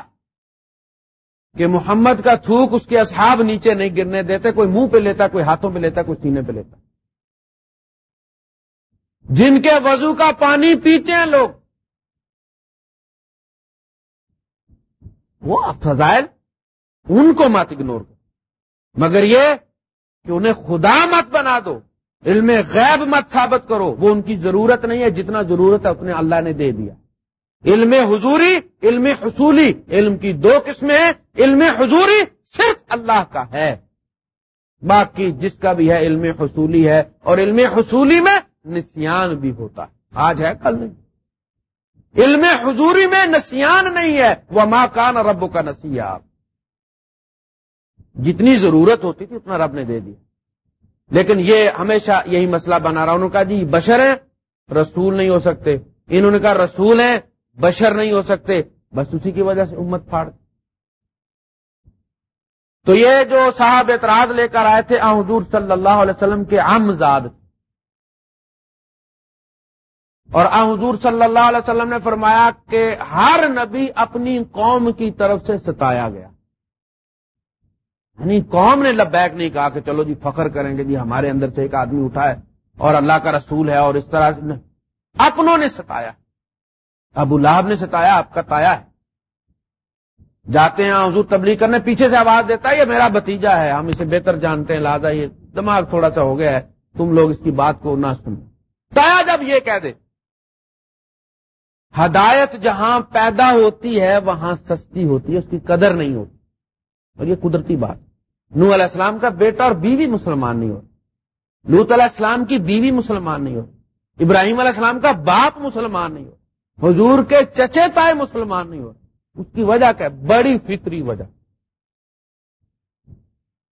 کہ محمد کا تھوک اس کے اصحاب نیچے نہیں گرنے دیتے، کوئی منہ پہ لیتا، کوئی ہاتھوں پہ لیتا، کوئی سینے پہ لیتا۔ جن کے وضو کا پانی پیتے ہیں لوگ۔ وہ فضائل ان کو مت اگنور کرو۔ مگر یہ کہ انہیں خدا مت بنا دو۔ علم غیب مت ثابت کرو۔ وہ ان کی ضرورت نہیں ہے، جتنا ضرورت ہے اتنے اللہ نے دے دیا۔ علم حضوری، علم حصولی۔ علم کی دو قسمیں ہیں۔ علم حضوری صرف اللہ کا ہے۔ باقی جس کا بھی ہے، علم حصولی ہے۔ اور علم حصولی میں نسیان بھی ہوتا ہے۔ آج ہے، کل نہیں۔ علم حضوری میں نسیان نہیں ہے۔ وہ ماں کان رب کا نسیہ جتنی ضرورت ہوتی تھی اتنا رب نے دے دیا لیکن یہ ہمیشہ یہی مسئلہ بنا رہا۔ انہوں نے کہا جی بشر ہیں، رسول نہیں ہو سکتے۔ انہوں نے کہا، رسول ہیں، بشر نہیں ہو سکتے۔ بس اسی کی وجہ سے امت پھاڑ۔ تو یہ جو صاحب اعتراض لے کر آئے تھے حضور صلی اللہ علیہ وسلم کے امزاد اور حضور صلی اللہ علیہ وسلم نے فرمایا کہ ہر نبی اپنی قوم کی طرف سے ستایا گیا۔ یعنی قوم نے لبیک نہیں کہا کہ چلو جی فخر کریں گے جی ہمارے اندر سے ایک آدمی اٹھا ہے اور اللہ کا رسول ہے اور اس طرح سے اپنوں نے ستایا۔ ابو لہب نے ستایا، آپ کا تایا ہے۔ جاتے ہیں، حضور تبلیغ کرنے، پیچھے سے آواز دیتا ہے، یہ میرا بتیجا ہے، ہم اسے بہتر جانتے ہیں، لہٰذا یہ دماغ تھوڑا سا ہو گیا ہے، تم لوگ اس کی بات کو نہ سنو۔ تایا جب یہ کہہ دے ہدایت جہاں پیدا ہوتی ہے، وہاں سستی ہوتی ہے، اس کی قدر نہیں ہوتی۔ اور یہ قدرتی بات۔ نو علیہ السلام کا بیٹا اور بیوی مسلمان نہیں ہو۔ لوت علیہ السلام کی بیوی مسلمان نہیں ہو۔ ابراہیم علیہ السلام کا باپ مسلمان نہیں ہو۔ حضور کے چچے تائے مسلمان نہیں ہو۔ اس کی وجہ کیا؟ بڑی فطری وجہ۔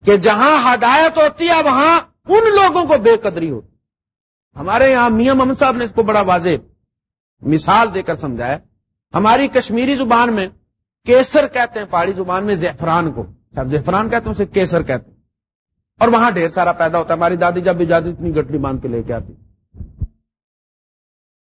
کہ جہاں ہدایت ہوتی ہے، وہاں ان لوگوں کو بے قدری ہوتی۔ ہمارے یہاں میاں محمد صاحب نے اس کو بڑا واضح مثال دے کر سمجھایا، ہماری کشمیری زبان میں کیسر کہتے ہیں، پہاڑی زبان میں زیفران کو۔ جب زیفران کہتے ہیں، اسے کیسر کہتے ہیں۔ اور وہاں ڈھیر سارا پیدا ہوتا ہے۔ ہماری دادی جب بھی جاتی، اتنی گٹلی باندھ کے لے کے آتی۔